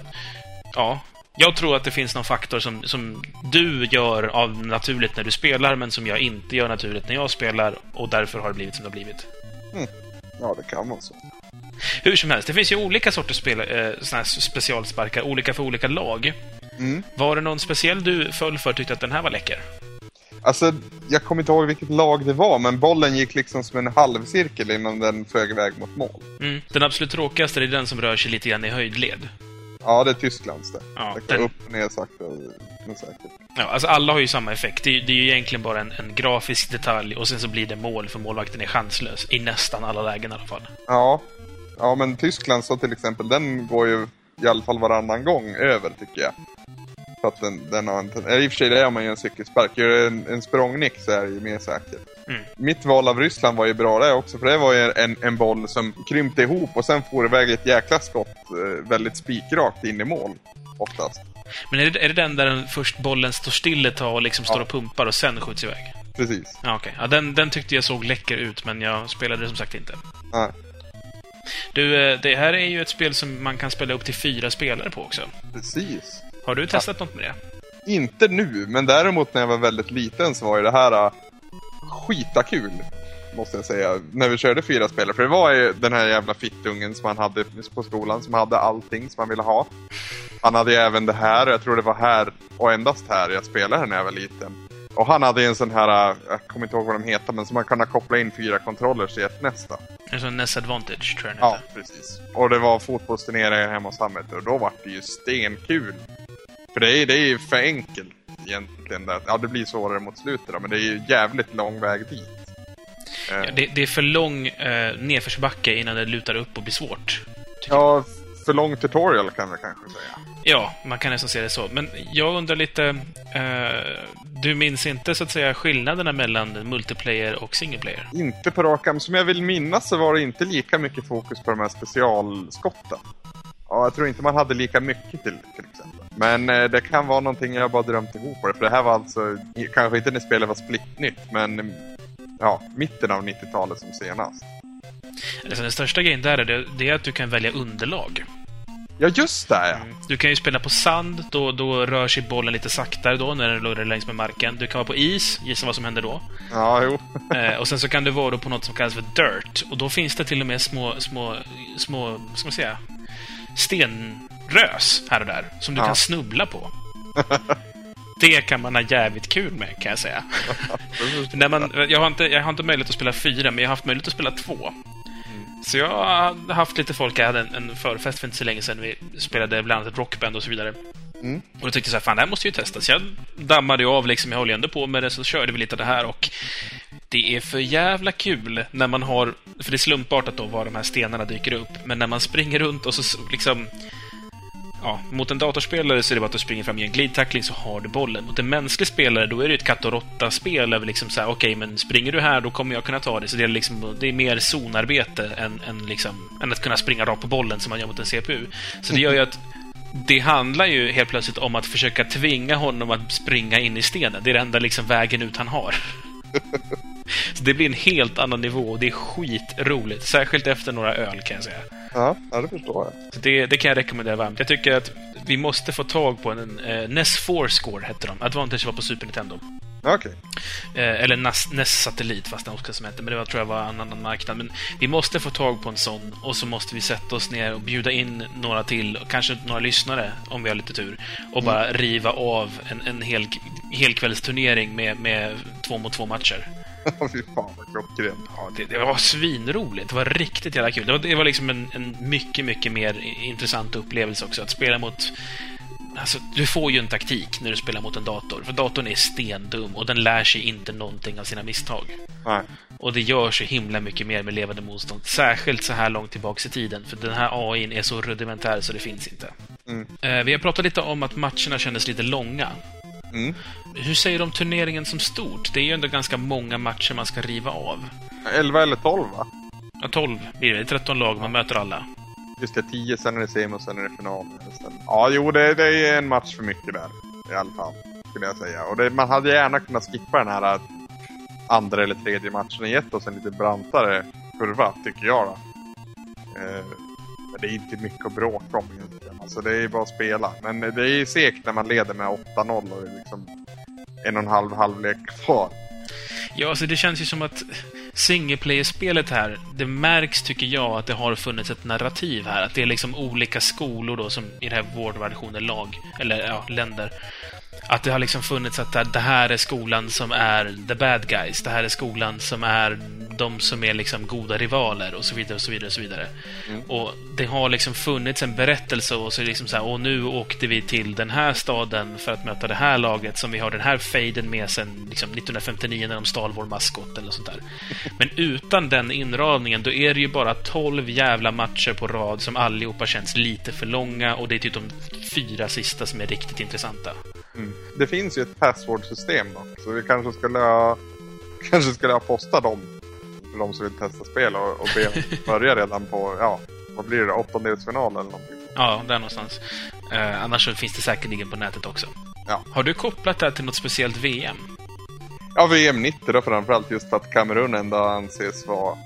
Ja. Jag tror att det finns någon faktor som, som du gör av naturligt när du spelar, men som jag inte gör naturligt när jag spelar, och därför har det blivit som det har blivit. Ja, det kan vara så. Hur som helst, det finns ju olika sorters spel, eh, specialsparkar, olika för olika lag. Mm. Var det någon speciell du föll för tyckte att den här var läcker? Alltså, jag kommer inte ihåg vilket lag det var, men bollen gick liksom som en halvcirkel innan den flög iväg mot mål. Mm. Den absolut tråkigaste är den som rör sig lite grann i höjdled. Ja, det är Tysklands det. Ja, det den- upp och ner sakta men säkert. Ja, alltså alla har ju samma effekt. Det är, ju- det är ju egentligen bara en, en grafisk detalj och sen så blir det mål för målvakten är chanslös. I nästan alla lägen i alla fall. Ja. ja, men Tyskland så till exempel, den går ju i alla fall varannan gång över tycker jag. För att den, den har inte... eller I och för sig, det är om man gör en cykelspark. Gör du en, en språngnick så är det ju mer säkert. Mm. Mitt val av Ryssland var ju bra det också, för det var ju en, en boll som krympte ihop och sen for iväg ett jäkla skott eh, väldigt spikrakt in i mål. Oftast. Men är det, är det den där den först bollen står still ett tag och liksom står Ja. och pumpar och sen skjuts iväg? Precis. Ja, okej. Ja, den, den tyckte jag såg läcker ut, men jag spelade det som sagt inte. Nej. Du, eh, det här är ju ett spel som man kan spela upp till fyra spelare på också. Precis. Har du testat något med det? Inte nu, men däremot när jag var väldigt liten så var ju det här uh, skitakul. Måste jag säga. När vi körde fyra spelare. För det var ju den här jävla fittungen som han hade på skolan som hade allting som han ville ha. Han hade ju även det här, jag tror det var här och endast här jag spelade när jag var liten. Och han hade ju en sån här, uh, jag kommer inte ihåg vad de heter, men som man kunde koppla in fyra controllers i ett nästa. En sån NES Advantage, tror jag Ja, heter. precis. Och det var fotbollsturneringar hemma hos Hammet och då var det ju stenkul. För det är, det är ju för enkelt egentligen. Där. Ja, det blir svårare mot slutet då, men det är ju jävligt lång väg dit. Eh, Ja, det, det är för lång eh, nedförsbacke innan det lutar upp och blir svårt. ja, för lång tutorial kan vi kanske säga. Ja, man kan nästan se det så. Men jag undrar lite... Eh, du minns inte så att säga skillnaderna mellan multiplayer och single player? Inte på rak arm. Som jag vill minnas så var det inte lika mycket fokus på de här specialskotten. Ja, jag tror inte man hade lika mycket till, till exempel. Men eh, det kan vara någonting jag bara drömt ihop på det. För det här var alltså, kanske inte när spelet var splittnytt, men ja, mitten av 90-talet som senast. Alltså, den största grejen där är, det, det är att du kan välja underlag. Ja, just det ja. Du kan ju spela på sand, då, då rör sig bollen lite saktare då när den rör längs med marken. Du kan vara på is, gissa vad som händer då. Ja, jo. Eh, och sen så kan du vara på något som kallas för dirt. Och då finns det till och med små, små, små, ska man säga, stenrös här och där. Som du Ja. kan snubbla på. Det kan man ha jävligt kul med, kan jag säga. När man, jag, har inte, jag har inte möjlighet att spela fyra, men jag har haft möjlighet att spela två. Så jag har haft lite folk, jag hade en, en förfest för inte så länge sedan. Vi spelade bland annat ett rockband och så vidare. Mm. Och då tyckte jag så här, fan det här måste ju testas. Jag dammade ju av liksom, jag höll ju ändå på med det, så körde vi lite av det här och det är för jävla kul när man har, för det är slumpartat då var de här stenarna dyker upp, men när man springer runt och så liksom ja, mot en datorspelare så är det bara att du springer fram i en glidtackling så har du bollen. Mot en mänsklig spelare då är det ett katt och råtta-spel. Liksom okej, okay, men springer du här då kommer jag kunna ta det. Så det är, liksom, det är mer zonarbete än, än, liksom, än att kunna springa rakt på bollen som man gör mot en CPU. Så det gör ju att det handlar ju helt plötsligt om att försöka tvinga honom att springa in i stenen. Det är den enda liksom vägen ut han har. Så det blir en helt annan nivå och det är skitroligt. Särskilt efter några öl kan jag säga. Ja, ja det förstår jag. Så det, det kan jag rekommendera varmt. Jag tycker att vi måste få tag på en... Eh, NES 4 Score hette de. Advantage var på Super Nintendo. Okej. Okay. Eh, eller NES, NES Satellit, fast den också som hette. Men det var, tror jag var en annan marknad. Men vi måste få tag på en sån och så måste vi sätta oss ner och bjuda in några till, kanske några lyssnare om vi har lite tur. Och bara mm. riva av en, en hel, helkvällsturnering med, med två mot två matcher. Fy fan vad klockrent. Ja, det, det, var svinroligt. Det var riktigt jävla kul. Det var, det var liksom en, en mycket, mycket mer intressant upplevelse också. Att spela mot Alltså, du får ju en taktik när du spelar mot en dator. För datorn är stendum och den lär sig inte någonting av sina misstag. Nej. Och det gör så himla mycket mer med levande motstånd. Särskilt så här långt tillbaka i tiden. För den här AI är så rudimentär så det finns inte. Mm. Eh, vi har pratat lite om att matcherna kändes lite långa. Mm. Hur säger du om turneringen som stort? Det är ju ändå ganska många matcher man ska riva av. 11 eller 12 va? Ja, 12 blir det. 13 lag, man möter alla. Just det, 10, sen är det semi och sen är det final. Ja, jo, det, det, är en match för mycket där. I alla fall, skulle jag säga. Och det, man hade gärna kunnat skippa den här äh, andra eller tredje matchen och gett oss en lite brantare kurva, tycker jag då. Eh, det är inte mycket att bråka om egentligen. Alltså det är bara att spela. Men det är segt när man leder med 8-0 och det är liksom en och en halv halvlek kvar. Ja, alltså det känns ju som att singleplayer-spelet här, det märks, tycker jag, att det har funnits ett narrativ här. Att det är liksom olika skolor då, som i den här vårdversionen lag, eller ja, länder. Att det har liksom funnits att det här är skolan som är the bad guys. Det här är skolan som är de som är liksom goda rivaler och så vidare och så vidare och så vidare. Mm. Och det har liksom funnits en berättelse och så är det liksom så här, och nu åkte vi till den här staden för att möta det här laget som vi har den här fejden med sen liksom 1959 när de stal vår maskot eller sånt där. Men utan den inramningen, då är det ju bara 12 jävla matcher på rad som allihopa känns lite för långa och det är typ de fyra sista som är riktigt intressanta. Mm. Det finns ju ett password-system dock, så vi kanske skulle ha, kanske skulle ha postat dem för de som vill testa spel och, och be börja redan på, ja, vad blir det, åttondelsfinal eller någonting? Ja, där någonstans. Uh, annars så finns det säkerligen på nätet också. Ja. Har du kopplat det här till något speciellt VM? Ja, VM 90 då framförallt just för att Kamerun ändå anses vara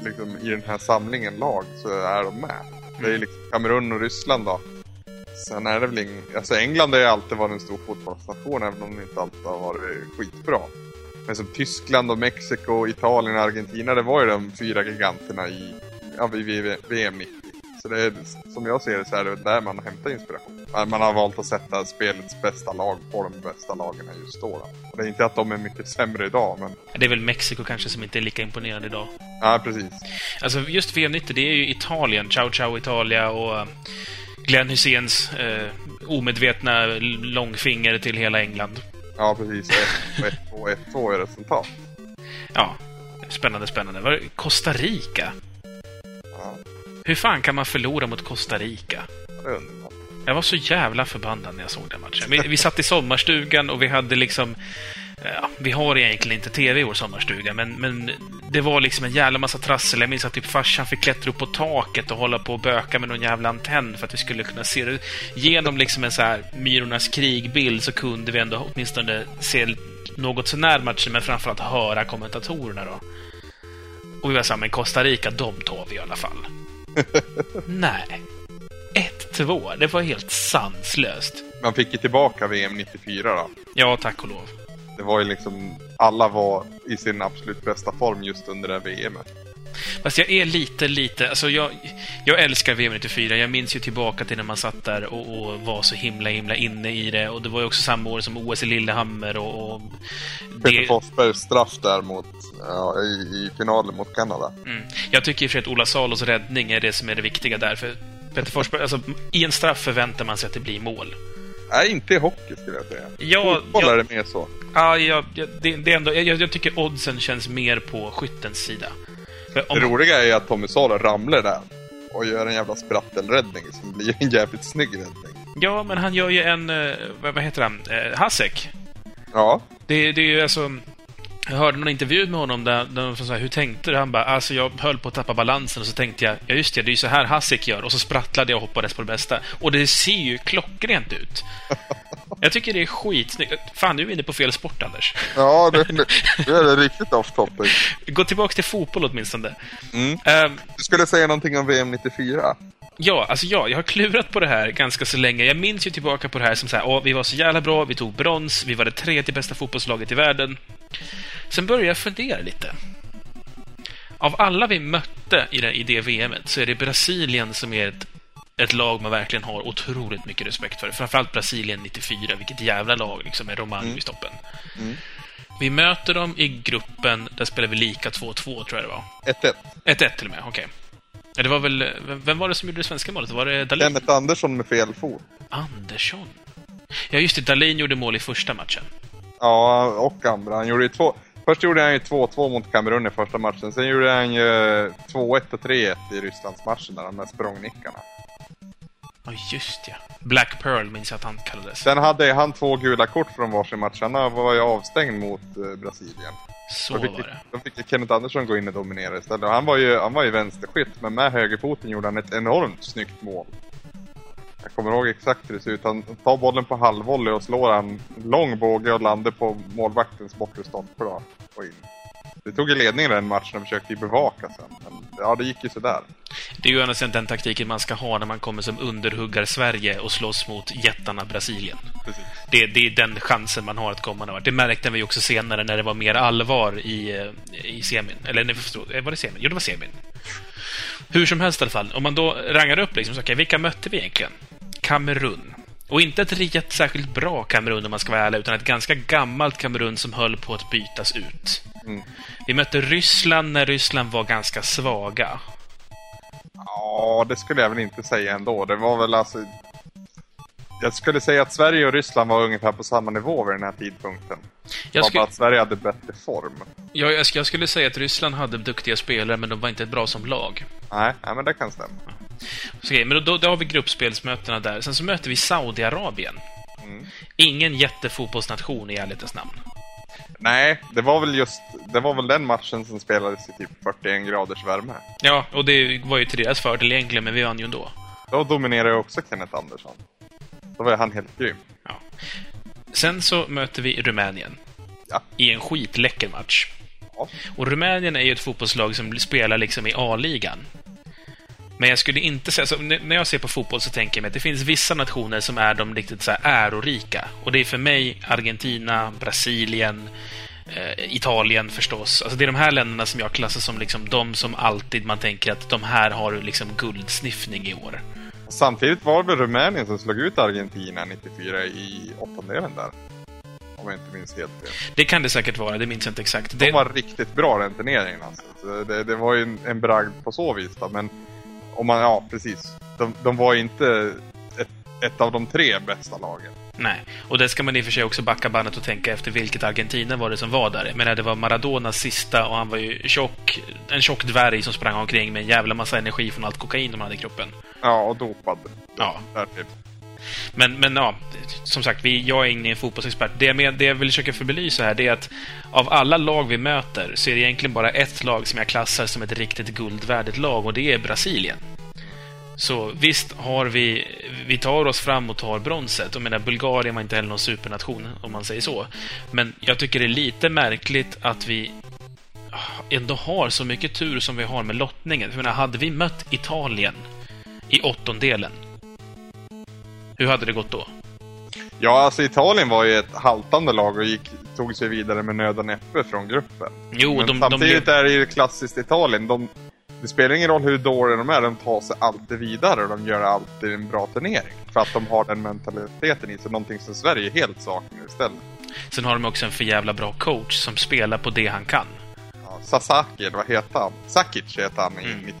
liksom, i den här samlingen lag så är de med. Mm. Det är liksom Kamerun och Ryssland då Sen är det väl ingen... Alltså England har ju alltid varit en stor fotbollsnation även om de inte alltid har varit skitbra. Men som Tyskland och Mexiko, Italien och Argentina, det var ju de fyra giganterna i, ja, i VM 90. Så det är, som jag ser det så är det där man hämtar inspiration. Man har valt att sätta spelets bästa lag på de bästa lagen just då. då. Och det är inte att de är mycket sämre idag, men... Det är väl Mexiko kanske som inte är lika imponerande idag. Ja, precis. Alltså just VM 90, det är ju Italien. Ciao ciao Italia och Glenn Hyséns eh, omedvetna långfinger till hela England. Ja, precis. 1-2, 1-2 är resultat. Ja, spännande, spännande. Costa Rica? Ja. Hur fan kan man förlora mot Costa Rica? Underbart. Jag var så jävla förbannad när jag såg den matchen. Vi, vi satt i sommarstugan och vi hade liksom Ja, vi har egentligen inte tv i vår sommarstuga, men, men det var liksom en jävla massa trassel. Jag minns att typ farsan fick klättra upp på taket och hålla på och böka med någon jävla antenn för att vi skulle kunna se det. Genom liksom en så här Myrornas krigbild så kunde vi ändå åtminstone se något sånär matchen, men framförallt höra kommentatorerna då. Och vi var såhär, men Costa Rica, de tar vi i alla fall. Nej. 1-2. Det var helt sanslöst. Man fick ju tillbaka VM 94 då. Ja, tack och lov. Det var ju liksom, alla var i sin absolut bästa form just under det här VMet. Fast jag är lite, lite... Alltså jag, jag älskar VM 94. Jag minns ju tillbaka till när man satt där och, och, var så himla, himla inne i det. Och det var ju också samma år som OS i Lillehammer och... och Peter det... Forsbergs straff där mot, ja, i, i finalen mot Kanada. Mm. Jag tycker sig att Ola Salos räddning är det som är det viktiga där. För Peter Forsberg, alltså, i en straff förväntar man sig att det blir mål. Nej, inte i hockey skulle jag säga. Ja, Fotboll är det mer så. Ja, ja det, det är ändå, jag, jag, tycker oddsen känns mer på skyttens sida. Om... Det roliga är att Tommy Salo ramlar där. och gör en jävla sprattelräddning som blir en jävligt snygg räddning. Ja, men han gör ju en... eh, Vad, vad heter han? Eh, Hasek. Ja, Det, det är ju alltså... Jag hörde någon intervju med honom där, där så här, hur tänkte du? Han bara, alltså jag höll på att tappa balansen och så tänkte jag, ja just det, det är ju så här Hasek gör. Och så sprattlade jag och hoppades på det bästa. Och det ser ju klockrent ut. Jag tycker det är skitsnyggt. Fan, nu är vi inne på fel sport, Anders. ja det, det, är riktigt off topic. Gå tillbaka till fotboll åtminstone. Mm. Ehm, Du skulle säga någonting om VM 94? Ja, alltså ja, jag har klurat på det här ganska så länge. Jag minns ju tillbaka på det här som så här, åh, vi var så jävla bra, vi tog brons, vi var det tredje bästa fotbollslaget i världen. Sen började jag fundera lite. Av alla vi mötte i det, i det VMet så är det Brasilien som är ett, ett lag man verkligen har otroligt mycket respekt för. Framförallt Brasilien 94, vilket jävla lag liksom med Romagnio i stoppen. Mm. Vi möter dem i gruppen, där spelar vi lika 2-2 tror jag det var. 1-1. 1-1 till och med, okej. Ja, det var väl... Vem, var det som gjorde det svenska målet? Var det Dahlin? Kenneth Andersson med fel fot. Andersson? Ja, just det. Dahlin gjorde mål i första matchen. Ja, och andra. Han gjorde ju två... Först gjorde han ju 2-2 mot Kamerun i första matchen. Sen gjorde han ju 2-1 och 3-1 i Rysslandsmatchen, där de där språngnickarna. Ja, just ja. Black Pearl minns jag att han kallades. Sen hade han två gula kort från varsin match. Han var ju avstängd mot eh, Brasilien. Så Då fick, var det. då fick Kenneth Andersson gå in och dominera istället. Han var ju, han var ju vänsterskytt, men med högerfoten gjorde han ett enormt snyggt mål. Jag kommer ihåg exakt hur det ser ut. Han tar bollen på halvvolley och slår en lång båge och landar på målvaktens bortre stolpe och in. Det tog ju ledningen den matchen och försökte ju bevaka sen. Men ja, det gick ju sådär. Det är ju annars den taktiken man ska ha när man kommer som underhuggar Sverige och slåss mot jättarna Brasilien. Precis. Det, det är den chansen man har att komma någon. Det märkte vi också senare när det var mer allvar i, eh, i semin. Eller nej, var det semin? Jo, det var semin. Hur som helst i alla fall. Om man då rangar upp liksom, så, okay, vilka mötte vi egentligen? Kamerun. Och inte ett riktigt särskilt bra Kamerun om man ska vara ärlig, utan ett ganska gammalt Kamerun som höll på att bytas ut. Mm. Vi mötte Ryssland när Ryssland var ganska svaga. Ja, det skulle jag väl inte säga ändå. Det var väl alltså... Jag skulle säga att Sverige och Ryssland var ungefär på samma nivå vid den här tidpunkten. Jag Bara skulle, att Sverige hade bättre form. jag, jag, skulle- jag skulle säga att Ryssland hade duktiga spelare, men de var inte bra som lag. Nej, nej men det kan stämma. Okej, men då, då, då har vi gruppspelsmötena där. Sen så möter vi Saudiarabien. Mm. Ingen jättefotbollsnation i ärlighetens namn. Nej, det var väl just... Det var väl den matchen som spelades i typ 41 graders värme. Ja, och det var ju till deras fördel egentligen, men vi vann ju ändå. Då dominerade ju också Kenneth Andersson. Då var han helt grym. Ja. Sen så möter vi Rumänien. Ja. I en skitläcker match. Ja. Och Rumänien är ju ett fotbollslag som spelar liksom i A-ligan. Men jag skulle inte säga... Så när jag ser på fotboll så tänker jag mig att det finns vissa nationer som är de riktigt så ärorika. Och det är för mig Argentina, Brasilien, eh, Italien förstås. Alltså det är de här länderna som jag klassar som liksom de som alltid man tänker att de här har liksom guldsniffning i år. Samtidigt var det väl Rumänien som slog ut Argentina 94 i åttondelen där. Om jag inte minns helt fel. Det kan det säkert vara, det minns jag inte exakt. De Det, var riktigt bra den turneringen alltså. Så Det, det var ju en, en bragd på så vis då, men om man, ja precis. De, de var inte ett, ett av de tre bästa lagen. Nej, och det ska man i och för sig också backa bandet och tänka efter vilket Argentina var det som var där. Men det var Maradonas sista och han var ju tjock, en tjock dvärg som sprang omkring med en jävla massa energi från allt kokain de hade i kroppen. Ja, och dopad. Ja. Därtill. Men, men ja, som sagt, vi, jag är ingen fotbollsexpert. Det jag, med, det jag vill försöka förbelysa här det är att av alla lag vi möter så är det egentligen bara ett lag som jag klassar som ett riktigt guldvärdigt lag och det är Brasilien. Så visst har vi, vi tar oss fram och tar bronset. Jag menar, Bulgarien var inte heller någon supernation, om man säger så. Men jag tycker det är lite märkligt att vi ändå har så mycket tur som vi har med lottningen. För jag menar, hade vi mött Italien i åttondelen, hur hade det gått då? Ja, alltså Italien var ju ett haltande lag och gick, tog sig vidare med nöd och näppe från gruppen. Jo, Men de, de, samtidigt blev- är det ju klassiskt Italien. De, det spelar ingen roll hur dåliga de är, de tar sig alltid vidare och de gör alltid en bra turnering. För att de har den mentaliteten i sig, någonting som Sverige helt saknar istället. Sen har de också en för jävla bra coach som spelar på det han kan. Ja, Sasaki, eller vad heter han? Sakic heter han i Mm.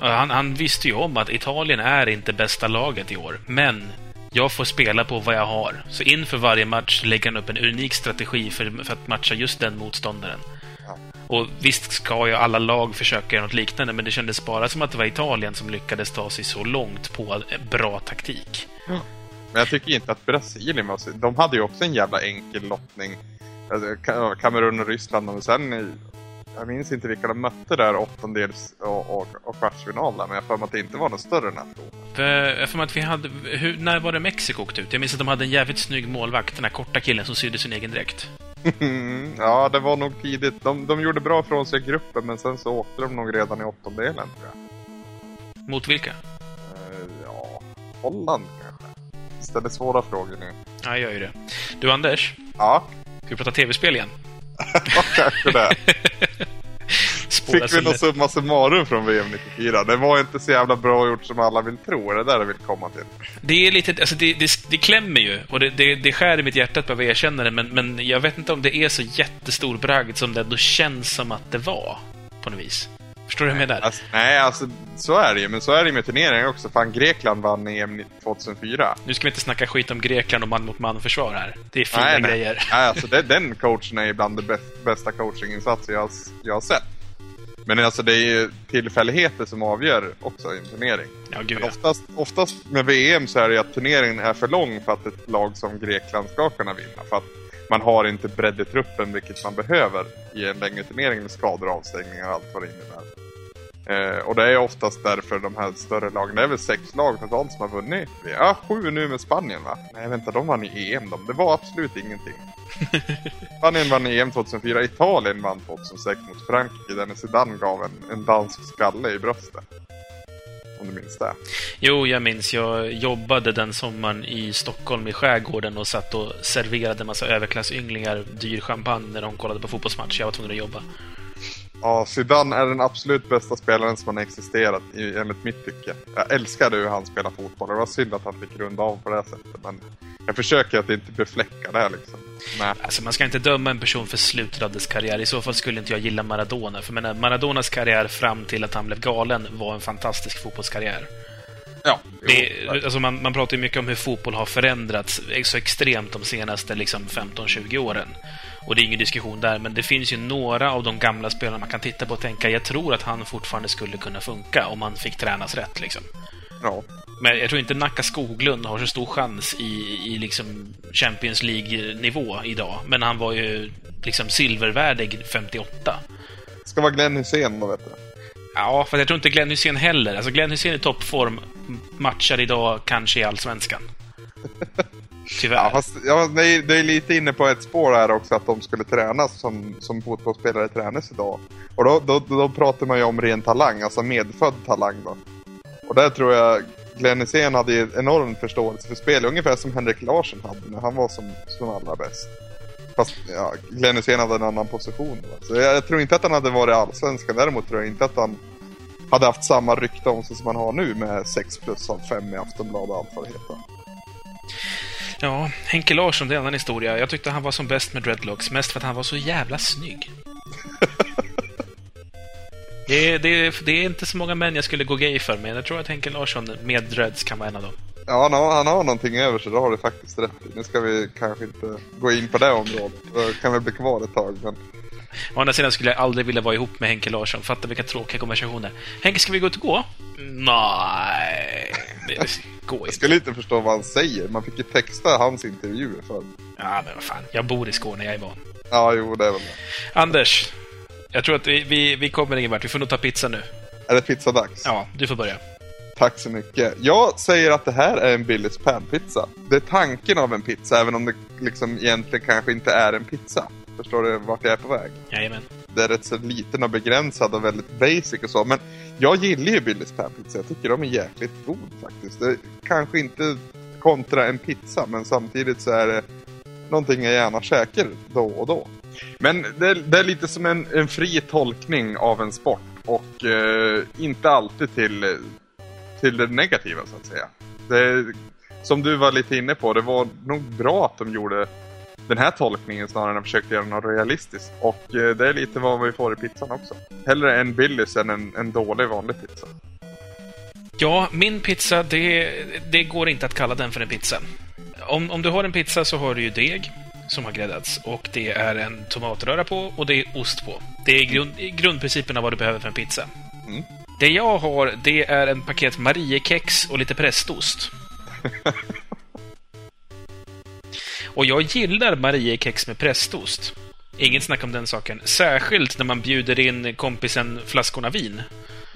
94. Ja, Han, han visste ju om att Italien är inte bästa laget i år, men jag får spela på vad jag har. Så inför varje match lägger han upp en unik strategi för, för att matcha just den motståndaren. Ja. Och visst ska ju alla lag försöka göra något liknande, men det kändes bara som att det var Italien som lyckades ta sig så långt på bra taktik. Men jag tycker inte att Brasilien var så... De hade ju också en jävla enkel lottning. Alltså, Ka- Kamerun och Ryssland, men sen i... Jag minns inte vilka de mötte där, åttondels och, och, och kvartsfinal där, men jag har för mig att det inte var någon större nation. Jag för mig att vi hade... Hur, när var det Mexiko åkte ut? Jag minns att de hade en jävligt snygg målvakt, den här korta killen som sydde sin egen dräkt. Ja, det var nog tidigt. De, de gjorde bra från sig i gruppen, men sen så åkte de nog redan i åttondelen, tror jag. Mot vilka? Eh, ja, Holland kanske. Ställer svåra frågor nu. Ja, jag gör ju det. Du, Anders. Ja, Ska vi prata tv-spel igen? kanske det. Fick vi någon summa summarum från VM 94? Det var inte så jävla bra gjort som alla vill tro. Är det där du vill komma till? Det är lite... Alltså det, det, det klämmer ju. Och det, det, det skär i mitt hjärta att behöva erkänna det, men, men jag vet inte om det är så jättestor bragd som det ändå känns som att det var. På något vis. Förstår du vad jag menar? Alltså, nej, alltså så är det ju. Men så är det ju med turneringen också. Fan, Grekland vann EM 2004. Nu ska vi inte snacka skit om Grekland och man mot man-försvar här. Det är fina Nej, grejer. Nej, alltså det, den coachen är bland de bäst, bästa coachinginsatser jag, jag har sett. Men alltså det är ju tillfälligheter som avgör också i en turnering. Ja, gud ja. oftast, oftast med VM så är det ju att turneringen är för lång för att ett lag som Grekland ska kunna vinna. För att man har inte bredd i truppen, vilket man behöver i en längre turnering med skador, avstängningar och allt vad det innebär. Eh, och det är oftast därför de här större lagen, det är väl sex lag totalt som har vunnit. Ja, sju nu med Spanien va? Nej vänta, de vann i EM de. Det var absolut ingenting. Spanien vann EM 2004, Italien vann 2006 mot Frankrike, där Zidane gav en, en dansk skalle i bröstet. Om du minns det. Jo, jag minns. Jag jobbade den sommaren i Stockholm i skärgården och satt och serverade en massa överklassynglingar dyr champagne när de kollade på fotbollsmatch. Jag var tvungen att jobba. Ja, Zidane är den absolut bästa spelaren som har existerat, i, enligt mitt tycke. Jag älskade hur han spelar fotboll. Det var synd att han fick runda av på det sättet. Men jag försöker att inte befläcka det här liksom. Nej. Alltså, man ska inte döma en person för slutet av dess karriär. I så fall skulle inte jag gilla Maradona. För menar, Maradonas karriär fram till att han blev galen var en fantastisk fotbollskarriär. Ja, Det, alltså man, man pratar ju mycket om hur fotboll har förändrats så extremt de senaste liksom, 15-20 åren. Och det är ingen diskussion där, men det finns ju några av de gamla spelarna man kan titta på och tänka jag tror att han fortfarande skulle kunna funka om han fick tränas rätt. Liksom. ja. Men jag tror inte Nacka Skoglund har så stor chans i, i liksom Champions League-nivå idag. Men han var ju liksom silvervärdig 58. Ska vara Glenn Hysén då vet du. Ja, för jag tror inte Glenn Hysén heller. Alltså Glenn Hysén i toppform matchar idag kanske i Allsvenskan. Tyvärr. Ja, fast ja, det, är, det är lite inne på ett spår här också att de skulle tränas som, som fotbollsspelare tränas idag. Och då, då, då pratar man ju om ren talang, alltså medfödd talang då. Och där tror jag Glenn Hysén hade ju enorm förståelse för spel, ungefär som Henrik Larsson hade när han var som, som allra bäst. Fast ja, Glenn Hysén hade en annan position. Då. Så jag, jag tror inte att han hade varit allsvenskan, däremot tror jag inte att han hade haft samma rykte om sig som han har nu med 6 plus av 5 i Aftonbladet och allt vad det heter. Ja, Henke Larsson, det är en annan historia. Jag tyckte han var som bäst med dreadlocks, mest för att han var så jävla snygg. Det är, det, är, det är inte så många män jag skulle gå gay för, men jag tror att Henke Larsson med dreads kan vara en av dem. Ja, han har, han har någonting över sig, det har du faktiskt rätt i. Nu ska vi kanske inte gå in på det området. Det kan väl bli kvar ett tag, men... Å andra sidan skulle jag aldrig vilja vara ihop med Henke Larsson. Fatta vilka tråkiga konversationer. Henke, ska vi gå ut och gå? Nej, det går Jag skulle inte förstå vad han säger. Man fick ju texta hans intervjuer för. Ja, men vad fan. Jag bor i Skåne, jag är van. Ja, jo, det är väl det. Anders, jag tror att vi, vi, vi kommer ingen vart. Vi får nog ta pizza nu. Är det pizzadags? Ja, du får börja. Tack så mycket. Jag säger att det här är en Billys panpizza. Det är tanken av en pizza, även om det liksom egentligen kanske inte är en pizza. Förstår du vart jag är på väg? Jajamän. Det är rätt så liten och begränsad och väldigt basic och så. Men jag gillar ju Billys panpizza. Jag tycker de är jäkligt god faktiskt. Det kanske inte kontra en pizza, men samtidigt så är det någonting jag gärna käkar då och då. Men det är, det är lite som en, en fri tolkning av en sport och eh, inte alltid till, till det negativa så att säga. Det, som du var lite inne på, det var nog bra att de gjorde den här tolkningen snarare än att försöka göra något realistiskt. Och eh, det är lite vad vi får i pizzan också. Hellre en Billys än en, en dålig vanlig pizza. Ja, min pizza, det, det går inte att kalla den för en pizza. Om, om du har en pizza så har du ju deg. som har gräddats. Och det är en tomatröra på och det är ost på. Det är grund, grundprincipen av vad du behöver för en pizza. Mm. Det jag har, det är en paket Mariekex och lite prästost. och jag gillar Mariekex med prästost. Inget snack om den saken. Särskilt när man bjuder in kompisen flaskorna vin.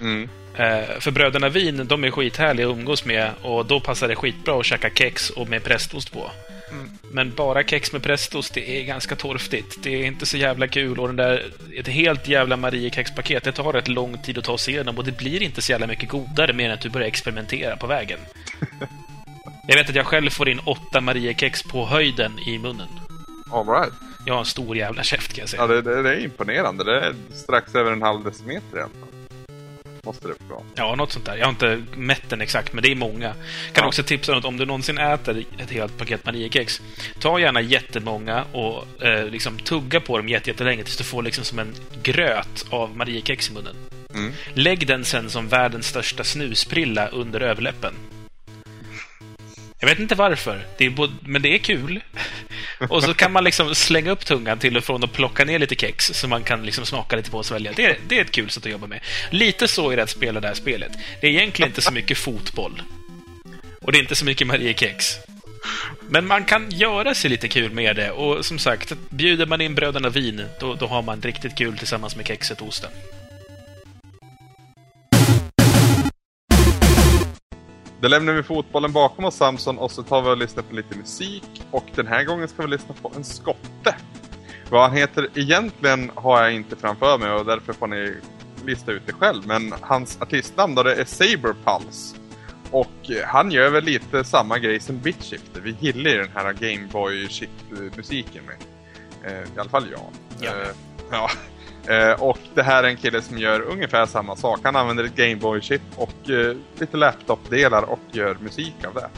Mm. Eh, för bröderna Vin, de är skithärliga att umgås med och då passar det skitbra att käka kex och med prästost på. Men bara kex med prästost, det är ganska torftigt. Det är inte så jävla kul och den där, ett helt jävla Mariekexpaket, det tar rätt lång tid att ta sig igenom och det blir inte så jävla mycket godare mer än att du börjar experimentera på vägen. Jag vet att jag själv får in åtta Mariekex på höjden i munnen. All right. Jag har en stor jävla käft kan jag säga. Ja, det, det, det är imponerande. Det är strax över en halv decimeter i alla fall. Måste det vara. Ja, något sånt där. Jag har inte mätt den exakt, men det är många. Kan Ja. också tipsa om att om du någonsin äter ett helt paket Mariekex, ta gärna jättemånga och eh, liksom tugga på dem jätte- jättelänge tills du får liksom som en gröt av Mariekex i munnen. Mm. Lägg den sen som världens största snusprilla under överläppen. Jag vet inte varför, det är både, men det är kul. Och så kan man liksom slänga upp tungan till och från och plocka ner lite kex så man kan liksom smaka lite på och svälja. Det är, det är ett kul sätt att jobba med. Lite så är det att spela det här spelet. Det är egentligen inte så mycket fotboll. Och det är inte så mycket Mariekex. Men man kan göra sig lite kul med det och som sagt, bjuder man in bröderna vin, då, då har man riktigt kul tillsammans med kexet och osten. Då lämnar vi fotbollen bakom oss Samson och så tar vi och lyssnar på lite musik. Och den här gången ska vi lyssna på en skotte. Vad han heter egentligen har jag inte framför mig och därför får ni lista ut det själv. Men hans artistnamn då det är Saber Pulse. Och han gör väl lite samma grej som Bitchifter. Vi gillar ju den här Gameboy chip-musiken med. Eh, I alla fall jag. Med. Eh, ja. Eh, och det här är en kille som gör ungefär samma sak. Han använder ett Gameboy-chip och eh, lite laptop-delar och gör musik av det.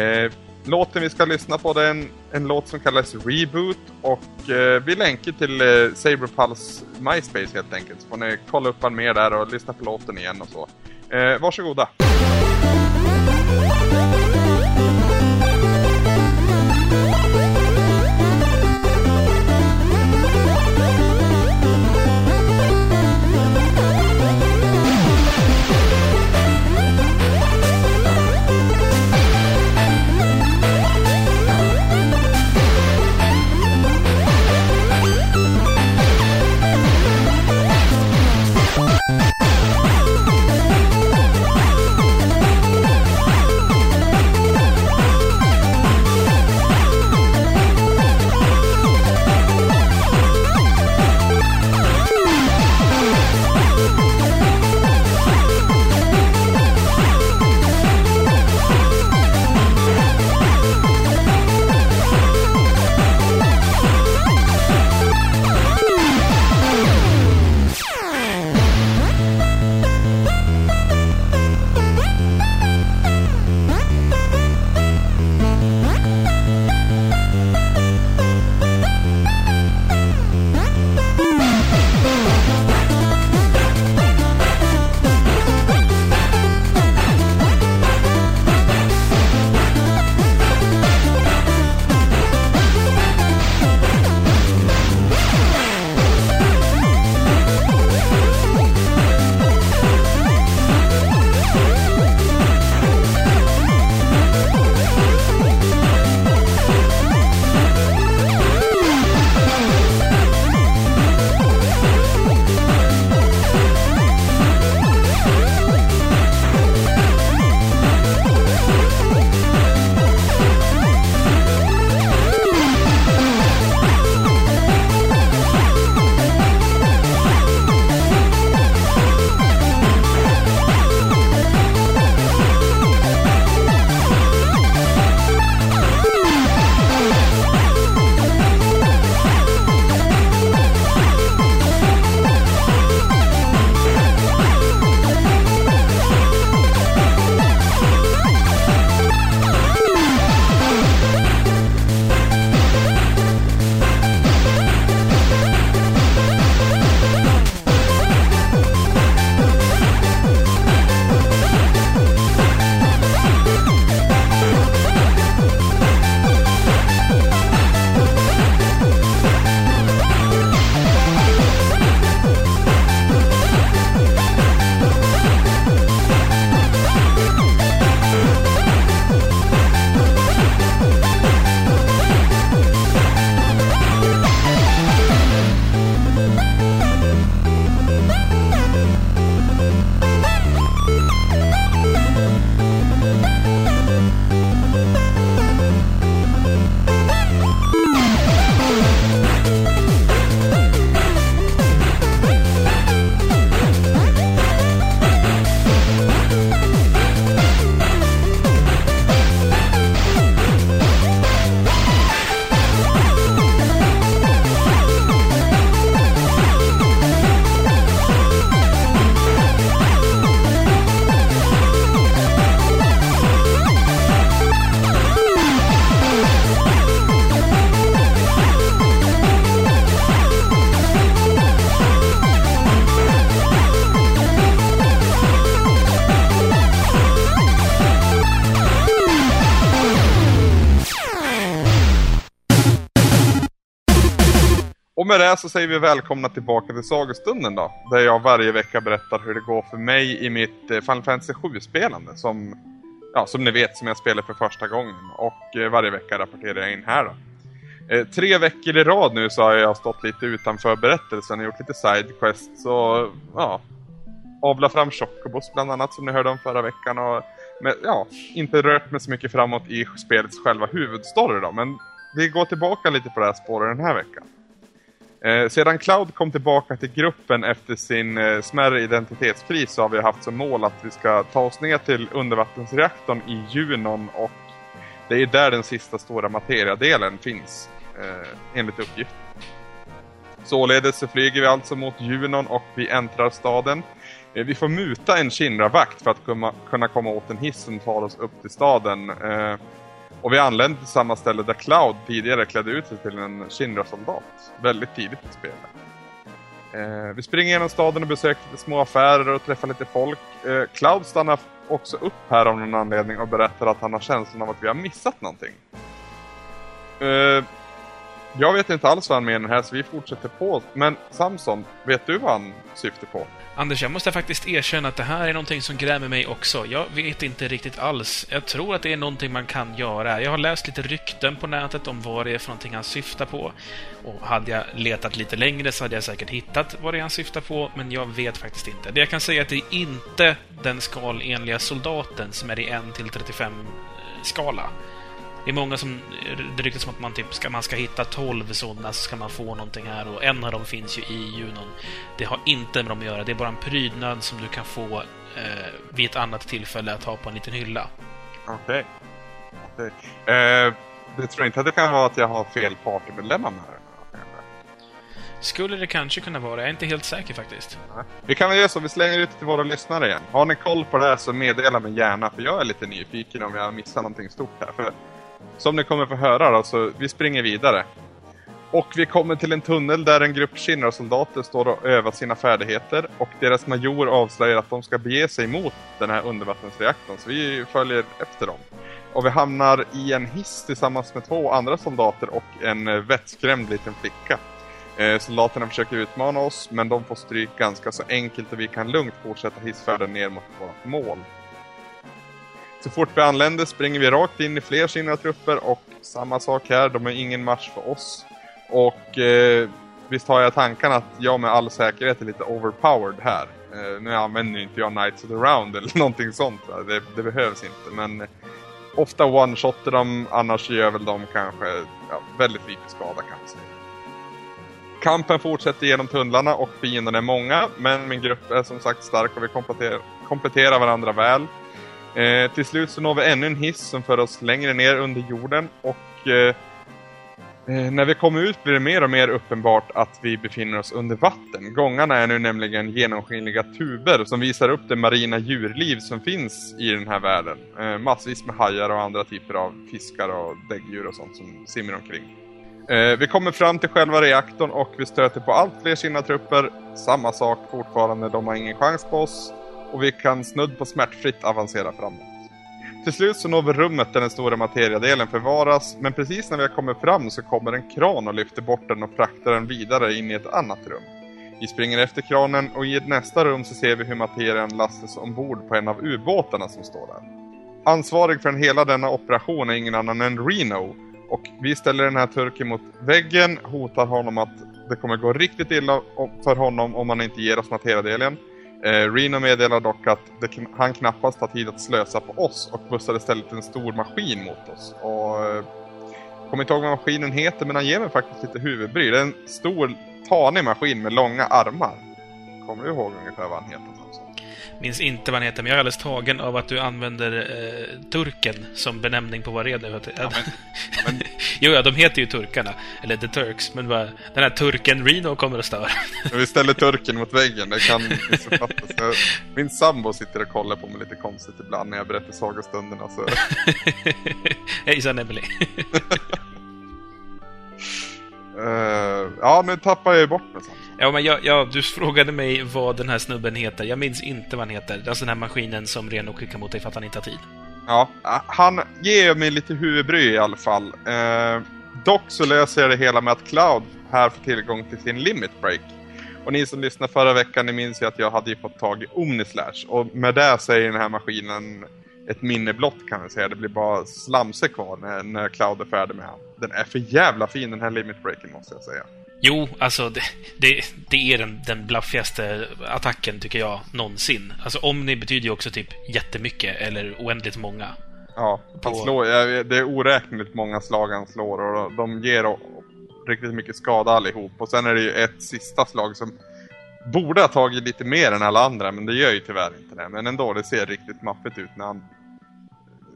Eh, låten vi ska lyssna på det är en, en låt som kallas Reboot och eh, vi länkar till eh, Saberpulse MySpace helt enkelt. Så får ni kolla upp han mer där och lyssna på låten igen och så. Eh, varsågoda! Med det så säger vi välkomna tillbaka till Sagostunden då. Där jag varje vecka berättar hur det går för mig i mitt eh, Final Fantasy 7-spelande. Som, ja, som ni vet, som jag spelar för första gången. Och eh, varje vecka rapporterar jag in här då. Eh, tre veckor i rad nu så har jag stått lite utanför berättelsen och gjort lite sidequests och ja, avla fram Chocobos bland annat som ni hörde om förra veckan och med, ja, inte rört mig så mycket framåt i spelets själva huvudstory då, men vi går tillbaka lite på det här spåret den här veckan. Eh, sedan Cloud kom tillbaka till gruppen efter sin eh, smärre identitetskris så har vi haft som mål att vi ska ta oss ner till undervattensreaktorn i Junon och det är där den sista stora materiadelen finns, eh, enligt uppgift. Således så flyger vi alltså mot Junon och vi äntrar staden. Eh, vi får muta en Shinra-vakt för att kunna, kunna komma åt en hiss som tar oss upp till staden. Eh, och vi anländer till samma ställe där Cloud tidigare klädde ut sig till en Shinra-soldat. Väldigt tidigt i spelet. Eh, vi springer genom staden och besöker lite små affärer och träffar lite folk. Eh, Cloud stannar också upp här av någon anledning och berättar att han har känslan av att vi har missat någonting. Eh, jag vet inte alls vad han menar här så vi fortsätter på. Men Samson, vet du vad han syftar på? Anders, jag måste faktiskt erkänna att det här är någonting som grämer mig också. Jag vet inte riktigt alls. Jag tror att det är någonting man kan göra. Jag har läst lite rykten på nätet om vad det är för någonting han syftar på. Och hade jag letat lite längre så hade jag säkert hittat vad det är han syftar på, men jag vet faktiskt inte. Det jag kan säga är att det är inte den skalenliga soldaten som är i 1 till 35 skala. Det är många som... Det ryktas som att man, typ ska, man ska hitta 12 sådana så ska man få någonting här och en av dem finns ju i Junon. Det har inte med dem att göra. Det är bara en prydnad som du kan få eh, vid ett annat tillfälle att ha på en liten hylla. Okej. Okay. okay. Eh, du tror inte att det kan vara att jag har fel partymedlemmar med det? Skulle det kanske kunna vara. Jag är inte helt säker faktiskt. Vi kan väl göra så, vi slänger ut till våra lyssnare igen. Har ni koll på det här så meddela mig gärna, för jag är lite nyfiken om jag har missat någonting stort här. För som ni kommer få höra då, så vi springer vidare. Och vi kommer till en tunnel där en grupp soldater står och övar sina färdigheter och deras major avslöjar att de ska bege sig mot den här undervattensreaktorn, så vi följer efter dem. Och vi hamnar i en hiss tillsammans med två andra soldater och en eh, vettskrämd liten flicka. Eh, soldaterna försöker utmana oss, men de får stryk ganska så enkelt och vi kan lugnt fortsätta hissfärden ner mot vårt mål. Så fort vi anländer springer vi rakt in i fler Kina-trupper och samma sak här, de är ingen match för oss. Och eh, visst har jag tanken att jag med all säkerhet är lite overpowered här. Eh, nu använder inte jag Knights of the Round eller någonting sånt, det, det, behövs inte. Men eh, ofta one-shotter de, annars gör väl de kanske ja, väldigt lite skada kan man säga. Kampen fortsätter genom tunnlarna och fienderna är många, men min grupp är som sagt stark och vi kompletterar, kompletterar varandra väl. Eh, till slut så når vi ännu en hiss som för oss längre ner under jorden och eh, eh, när vi kommer ut blir det mer och mer uppenbart att vi befinner oss under vatten. Gångarna är nu nämligen genomskinliga tuber som visar upp det marina djurliv som finns i den här världen. Eh, massvis med hajar och andra typer av fiskar och däggdjur och sånt som simmar omkring. Eh, vi kommer fram till själva reaktorn och vi stöter på allt fler sina trupper. Samma sak fortfarande, de har ingen chans på oss och vi kan snudd på smärtfritt avancera framåt. Till slut så når vi rummet där den stora materiadelen förvaras, men precis när vi har kommit fram så kommer en kran och lyfter bort den och fraktar den vidare in i ett annat rum. Vi springer efter kranen och i ett nästa rum så ser vi hur materian lastas ombord på en av ubåtarna som står där. Ansvarig för hela denna operation är ingen annan än Reno och vi ställer den här turken mot väggen, hotar honom att det kommer gå riktigt illa för honom om han inte ger oss materiadelen. Eh, Reno meddelar dock att det, han knappast har tid att slösa på oss och bussar istället en stor maskin mot oss. Och, eh, kommer inte ihåg vad maskinen heter men han ger mig faktiskt lite huvudbry. Det är en stor tanig maskin med långa armar. Kommer du ihåg ungefär vad han heter? Samson? Minns inte vad han heter, men jag är alldeles tagen av att du använder eh, turken som benämning på vad det är. Ja, men, ja, men... jo, ja, de heter ju turkarna. Eller the Turks. Men bara, den här turken Reno kommer att störa. vi ställer turken mot väggen, det kan missuppfattas. Min sambo sitter och kollar på mig lite konstigt ibland när jag berättar sagostunderna. Så... Hejsan, Emily. uh, ja, nu tappar jag ju bort mig. Ja, men jag, jag, du frågade mig vad den här snubben heter. Jag minns inte vad han heter. Alltså den här maskinen som Reno skickar mot dig för att han inte har tid. Ja, han ger mig lite huvudbry i alla fall. Eh, dock så löser jag det hela med att Cloud här får tillgång till sin limit break. Och ni som lyssnade förra veckan, ni minns ju att jag hade ju fått tag i Omnislash. Och med det så är den här maskinen ett minne blott kan vi säga. Det blir bara slamse kvar när, när Cloud är färdig med han. Den är för jävla fin den här limit breaken måste jag säga. Jo, alltså det, det, det är den, den blaffigaste attacken tycker jag någonsin. Alltså Omni betyder ju också typ jättemycket eller oändligt många. Ja, han slår, det är oräkneligt många slag han slår och de ger riktigt mycket skada allihop. Och sen är det ju ett sista slag som borde ha tagit lite mer än alla andra, men det gör ju tyvärr inte det. Men ändå, det ser riktigt maffigt ut när han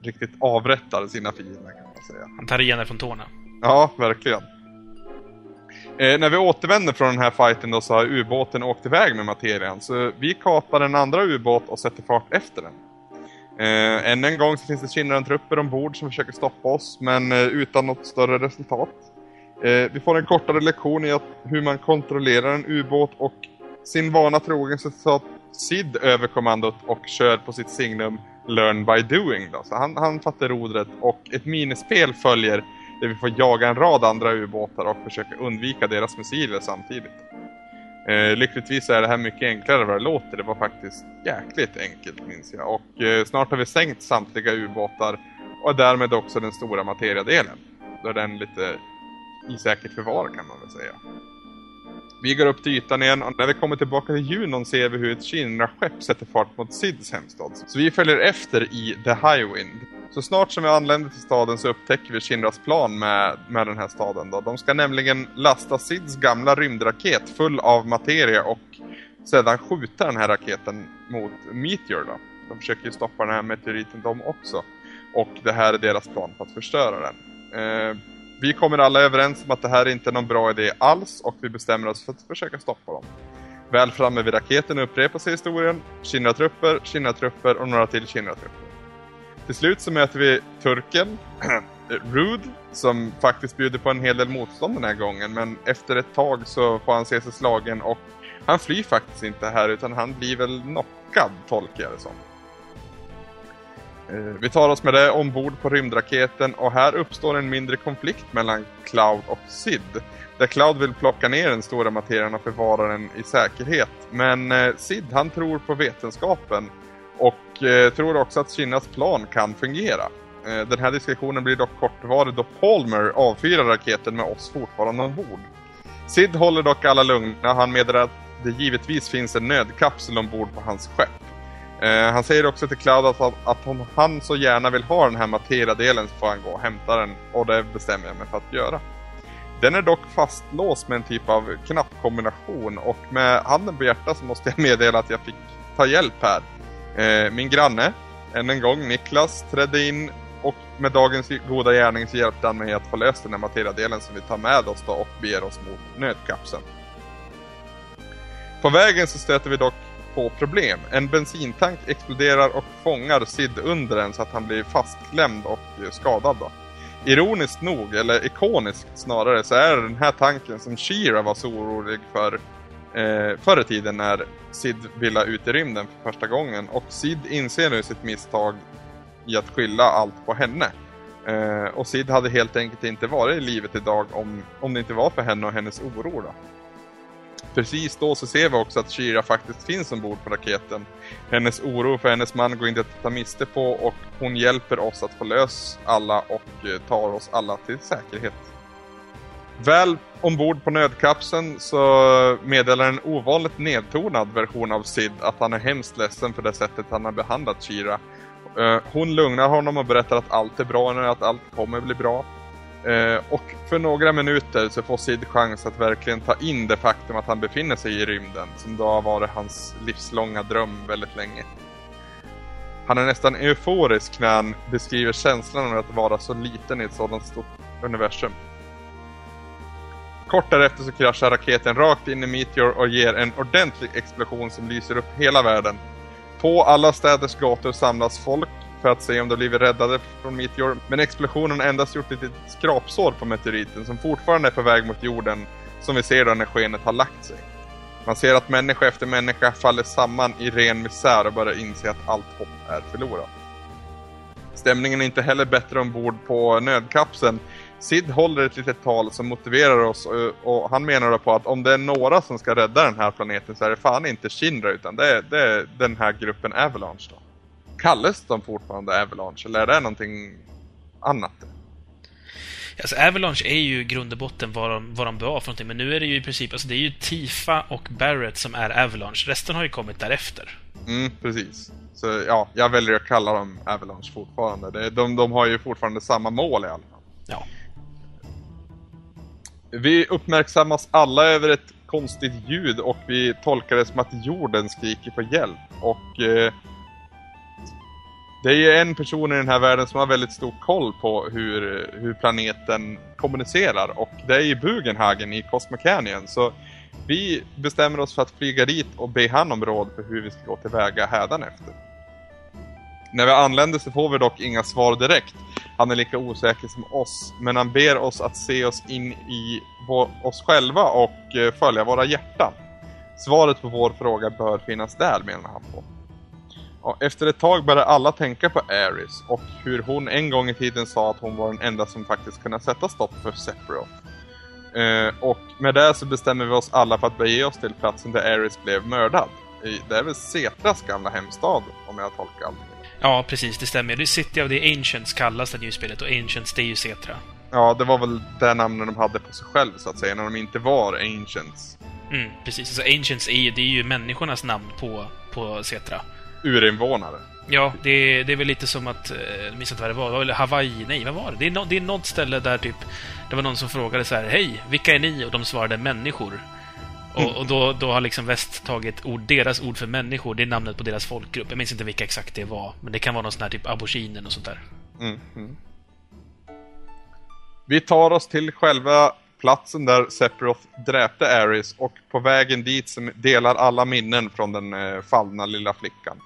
riktigt avrättar sina fiender kan man säga. Han tar igen det från tårna. Ja, verkligen. Eh, när vi återvänder från den här fighten då så har ubåten åkt iväg med materian. Så vi kapar en andra ubåt och sätter fart efter den. Eh, än en gång så finns det Shinran-trupper ombord som försöker stoppa oss, men eh, utan något större resultat. Eh, vi får en kortare lektion i att, hur man kontrollerar en ubåt och sin vana trogen så tar Sid över kommandot och kör på sitt signum Learn by doing. Då. Så han, han fattar rodret och ett minispel följer där vi får jaga en rad andra ubåtar och försöka undvika deras missiler samtidigt. Eh, lyckligtvis är det här mycket enklare än vad det låter. Det var faktiskt jäkligt enkelt minns jag. Och eh, snart har vi sänkt samtliga ubåtar och därmed också den stora materiadelen. Då är den lite i säkert förvar kan man väl säga. Vi går upp till ytan igen och när vi kommer tillbaka till Junon ser vi hur ett Shinra-skepp sätter fart mot Sids hemstad. Så vi följer efter i The Highwind. Så snart som vi anländer till staden så upptäcker vi Shinras plan med, med den här staden. Då. De ska nämligen lasta Sids gamla rymdraket full av materia och sedan skjuta den här raketen mot Meteor. Då. De försöker ju stoppa den här meteoriten de också. Och det här är deras plan för att förstöra den. Eh, vi kommer alla överens om att det här är inte någon bra idé alls och vi bestämmer oss för att försöka stoppa dem. Väl framme vid raketen upprepar sig historien. Kinnatrupper, trupper och några till kinnatrupper. Till slut så möter vi turken, Rude, som faktiskt bjuder på en hel del motstånd den här gången. Men efter ett tag så får han se sig slagen och han flyr faktiskt inte här utan han blir väl knockad, tolkar jag det som. Eh, vi tar oss med det ombord på rymdraketen och här uppstår en mindre konflikt mellan Cloud och Sid. Där Cloud vill plocka ner den stora materien och förvara den i säkerhet. Men eh, Sid han tror på vetenskapen och Eh, tror också att Kinas plan kan fungera. Eh, den här diskussionen blir dock kortvarig då Palmer avfyrar raketen med oss fortfarande ombord. Sid håller dock alla lugna. Han meddelar att det givetvis finns en nödkapsel ombord på hans skepp. Eh, han säger också till Cloud att, att om han så gärna vill ha den här materiadelen så får han gå och hämta den och det bestämmer jag mig för att göra. Den är dock fastlåst med en typ av knappkombination och med handen på hjärtat så måste jag meddela att jag fick ta hjälp här. Eh, min granne, än en gång Niklas, trädde in och med dagens goda gärning så hjälpte han mig att få löst den här materiadelen som vi tar med oss då och beger oss mot nödkapseln. På vägen så stöter vi dock på problem. En bensintank exploderar och fångar Sid under den så att han blir fastklämd och skadad. Då. Ironiskt nog, eller ikoniskt snarare, så är det den här tanken som Shira var så orolig för eh, förr i tiden när Sid ville ut i rymden för första gången. Och Sid inser nu sitt misstag i att skylla allt på henne. Eh, och Sid hade helt enkelt inte varit i livet idag om, om det inte var för henne och hennes oro. Då precis då så ser vi också att Shira faktiskt finns ombord på raketen. Hennes oro för hennes man går inte att ta miste på och hon hjälper oss att få lös alla och eh, tar oss alla till säkerhet. Väl ombord på nödkapseln så meddelar en ovanligt nedtonad version av Sid att han är hemskt ledsen för det sättet han har behandlat Shira. Eh, hon lugnar honom och berättar att allt är bra nu, att allt kommer bli bra. Eh, och för några minuter så får Sid chans att verkligen ta in det faktum att han befinner sig i rymden, som då har varit hans livslånga dröm väldigt länge. Han är nästan euforisk när han beskriver känslan av att vara så liten i ett sådant stort universum. Kort därefter så kraschar raketen rakt in i Meteor och ger en ordentlig explosion som lyser upp hela världen. På alla städers gator samlas folk för att se om de blivit räddade från Meteor. Men explosionen har endast gjort ett litet skrapsår på meteoriten som fortfarande är på väg mot jorden som vi ser då när skenet har lagt sig. Man ser att människa efter människa faller samman i ren misär och börjar inse att allt hopp är förlorat. Stämningen är inte heller bättre ombord på nödkapseln. Sid håller ett litet tal som motiverar oss och, och han menar då på att om det är några som ska rädda den här planeten så är det fan inte Shinra utan det är, det är den här gruppen Avalanche då. Kallas de fortfarande Avalanche eller är det någonting annat? Alltså Avalanche är ju i grund och botten vad de, vad de bör för någonting, men nu är det ju i princip, alltså det är ju Tifa och Barrett som är Avalanche. Resten har ju kommit därefter. Mm, precis. Så ja, jag väljer att kalla dem Avalanche fortfarande. Det, de, de har ju fortfarande samma mål i alla fall. Ja. Vi uppmärksammas alla över ett konstigt ljud och vi tolkar det som att jorden skriker på hjälp. Och eh, det är ju en person i den här världen som har väldigt stor koll på hur, hur planeten kommunicerar och det är ju Bugenhagen i Cosmo Canyon. Så vi bestämmer oss för att flyga dit och be han om råd för hur vi ska gå tillväga hädanefter. När vi anländer så får vi dock inga svar direkt. Han är lika osäker som oss, men han ber oss att se oss in i vår, oss själva och eh, följa våra hjärtan. Svaret på vår fråga bör finnas där, menar han på. Och efter ett tag börjar alla tänka på Aris och hur hon en gång i tiden sa att hon var den enda som faktiskt kunde sätta stopp för Sephiroth. Eh, och med det så bestämmer vi oss alla för att bege oss till platsen där Aris blev mördad. Det är väl Setras gamla hemstad, om jag tolkar allting. Ja, precis. Det stämmer. Det är City of the Ancients kallas det ju spelet och Ancients, det är ju Cetra. Ja, det var väl det namnet de hade på sig själv så att säga, när de inte var Ancients. Mm, precis. Alltså Ancients är ju, det är ju människornas namn på, på Cetra. Urinvånare. Ja, det det är väl lite som att... Jag eh, minns inte vad det var. Det var väl Hawaii? Nej, vad var det? Det är, no, det är något ställe där typ... Det var någon som frågade så här, Hej, vilka är ni? Och de svarade människor. Och, och, då, då har liksom väst tagit ord, deras ord för människor, det är namnet på deras folkgrupp. Jag minns inte vilka exakt det var, men det kan vara någon sån här typ aboriginen och sånt där. Mm, mm. Vi tar oss till själva platsen där Sephiroth dräpte Aris och på vägen dit delar alla minnen från den eh, fallna lilla flickan.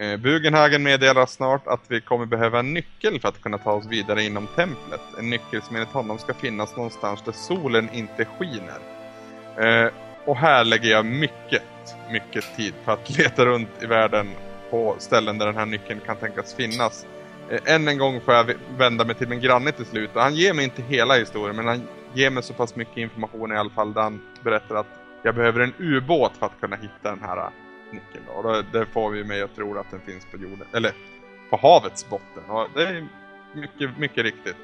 Eh, Bugenhagen meddelar snart att vi kommer behöva en nyckel för att kunna ta oss vidare inom templet. En nyckel som enligt honom ska finnas någonstans där solen inte skiner. Eh, och här lägger jag mycket, mycket tid på att leta runt i världen på ställen där den här nyckeln kan tänkas finnas. Eh, än en gång får jag vända mig till min granne till slut. Och han ger mig inte hela historien, men han ger mig så pass mycket information i alla fall där han berättar att jag behöver en ubåt för att kunna hitta den här eh, nyckeln. Och då, det får vi mig att tro att den finns på jorden, eller på havets botten. Och det är mycket, mycket riktigt.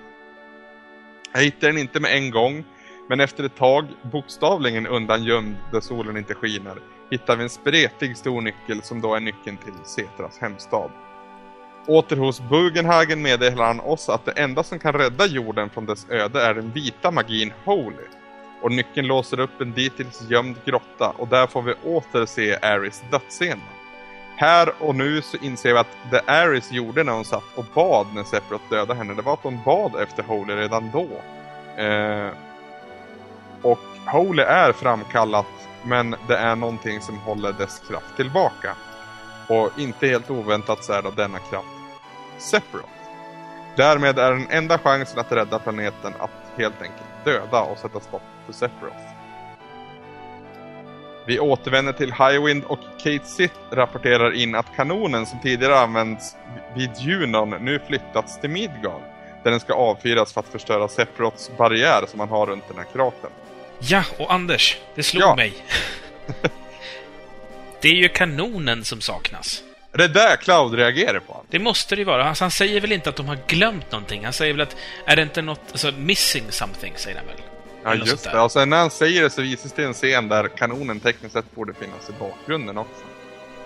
Jag hittar den inte med en gång, men efter ett tag, bokstavligen undangömd där solen inte skiner, hittar vi en spretig stor nyckel som då är nyckeln till Setras hemstad. Åter hos Bugenhagen meddelar han oss att det enda som kan rädda jorden från dess öde är den vita magin Holy. Och nyckeln låser upp en dittills gömd grotta och där får vi åter se Aris dödsscen. Här och nu så inser vi att det Aris gjorde när hon satt och bad när Sephiroth dödade henne, det var att hon bad efter Holy redan då. Eh, och Holy är framkallat men det är någonting som håller dess kraft tillbaka. Och inte helt oväntat så är då denna kraft Sephiroth. Därmed är den enda chansen att rädda planeten att helt enkelt döda och sätta stopp för Sephiroth. Vi återvänder till Highwind och Kate Sith rapporterar in att kanonen som tidigare använts vid Junon nu flyttats till Midgard. Där den ska avfyras för att förstöra Sephiroths barriär som han har runt den här kratern. Ja, och Anders, det slog ja. mig. det är ju kanonen som saknas. Är det där Cloud reagerar på? Det måste det ju vara. Alltså, han säger väl inte att de har glömt någonting? Han säger väl att, är det inte något, alltså missing something, säger han väl? Ja, just det. Och sen när han säger det så visas det en scen där kanonen tekniskt sett borde finnas i bakgrunden också.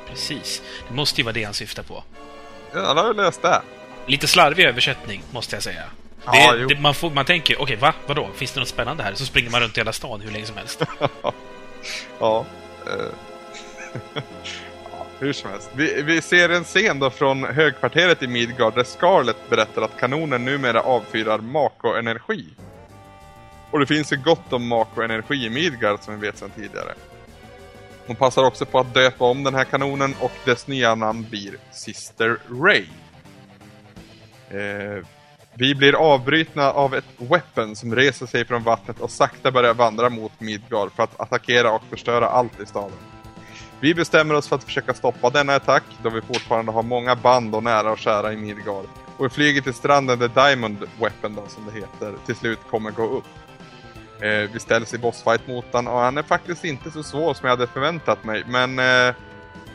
Precis. Det måste ju vara det han syftar på. Ja, han har ju löst det. Lite slarvig översättning, måste jag säga. Ja, det, det, man, får, man tänker okej, okay, va? Vadå? Finns det något spännande här? Så springer man runt i hela stan hur länge som helst. ja. Eh. Hur som helst. Vi, vi, ser en scen då från högkvarteret i Midgard där Scarlett berättar att kanonen numera avfyrar Mako-energi. Och det finns ju gott om Mako-energi i Midgard som vi vet sedan tidigare. Hon passar också på att döpa om den här kanonen och dess nya namn blir Sister Ray. Eh, vi blir avbrytna av ett weapon som reser sig från vattnet och sakta börjar vandra mot Midgard för att attackera och förstöra allt i staden. Vi bestämmer oss för att försöka stoppa denna attack då vi fortfarande har många band och nära och kära i Midgard. Och vi flyget till stranden där Diamond Weapon då, som det heter, till slut kommer gå upp. Eh, vi ställs i bossfight mot honom och han är faktiskt inte så svår som jag hade förväntat mig. Men eh,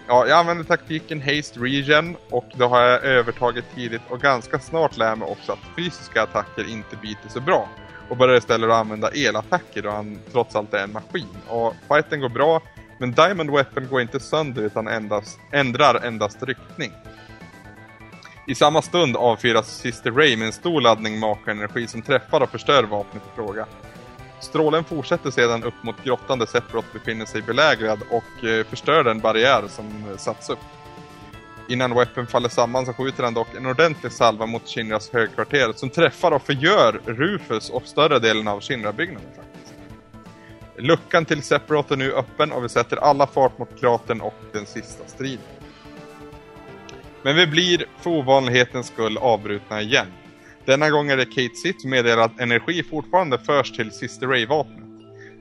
ja, jag använder taktiken Haste Regen och då har jag övertaget tidigt och ganska snart lär mig också att fysiska attacker inte biter så bra. Och börjar istället att använda elattacker då han trots allt är en maskin. Och fighten går bra, men Diamond Weapon går inte sönder utan endast, ändrar endast riktning. I samma stund avfyras Sister Ray med en stor laddning makaenergi som träffar och förstör vapnet i fråga. Strålen fortsätter sedan upp mot grottan där Sephiroth befinner sig belägrad och eh, förstör den barriär som eh, satts upp. Innan Weapon faller samman så skjuter han dock en ordentlig salva mot Shinras högkvarter som träffar och förgör Rufus och större delen av Shinra-byggnaden faktiskt. Luckan till Sephiroth är nu öppen och vi sätter alla fart mot kratern och den sista striden. Men vi blir för ovanlighetens skull avbrutna igen. Denna gång är det Kate Sitt som meddelar att energi fortfarande förs till Sister Ray-vapnet.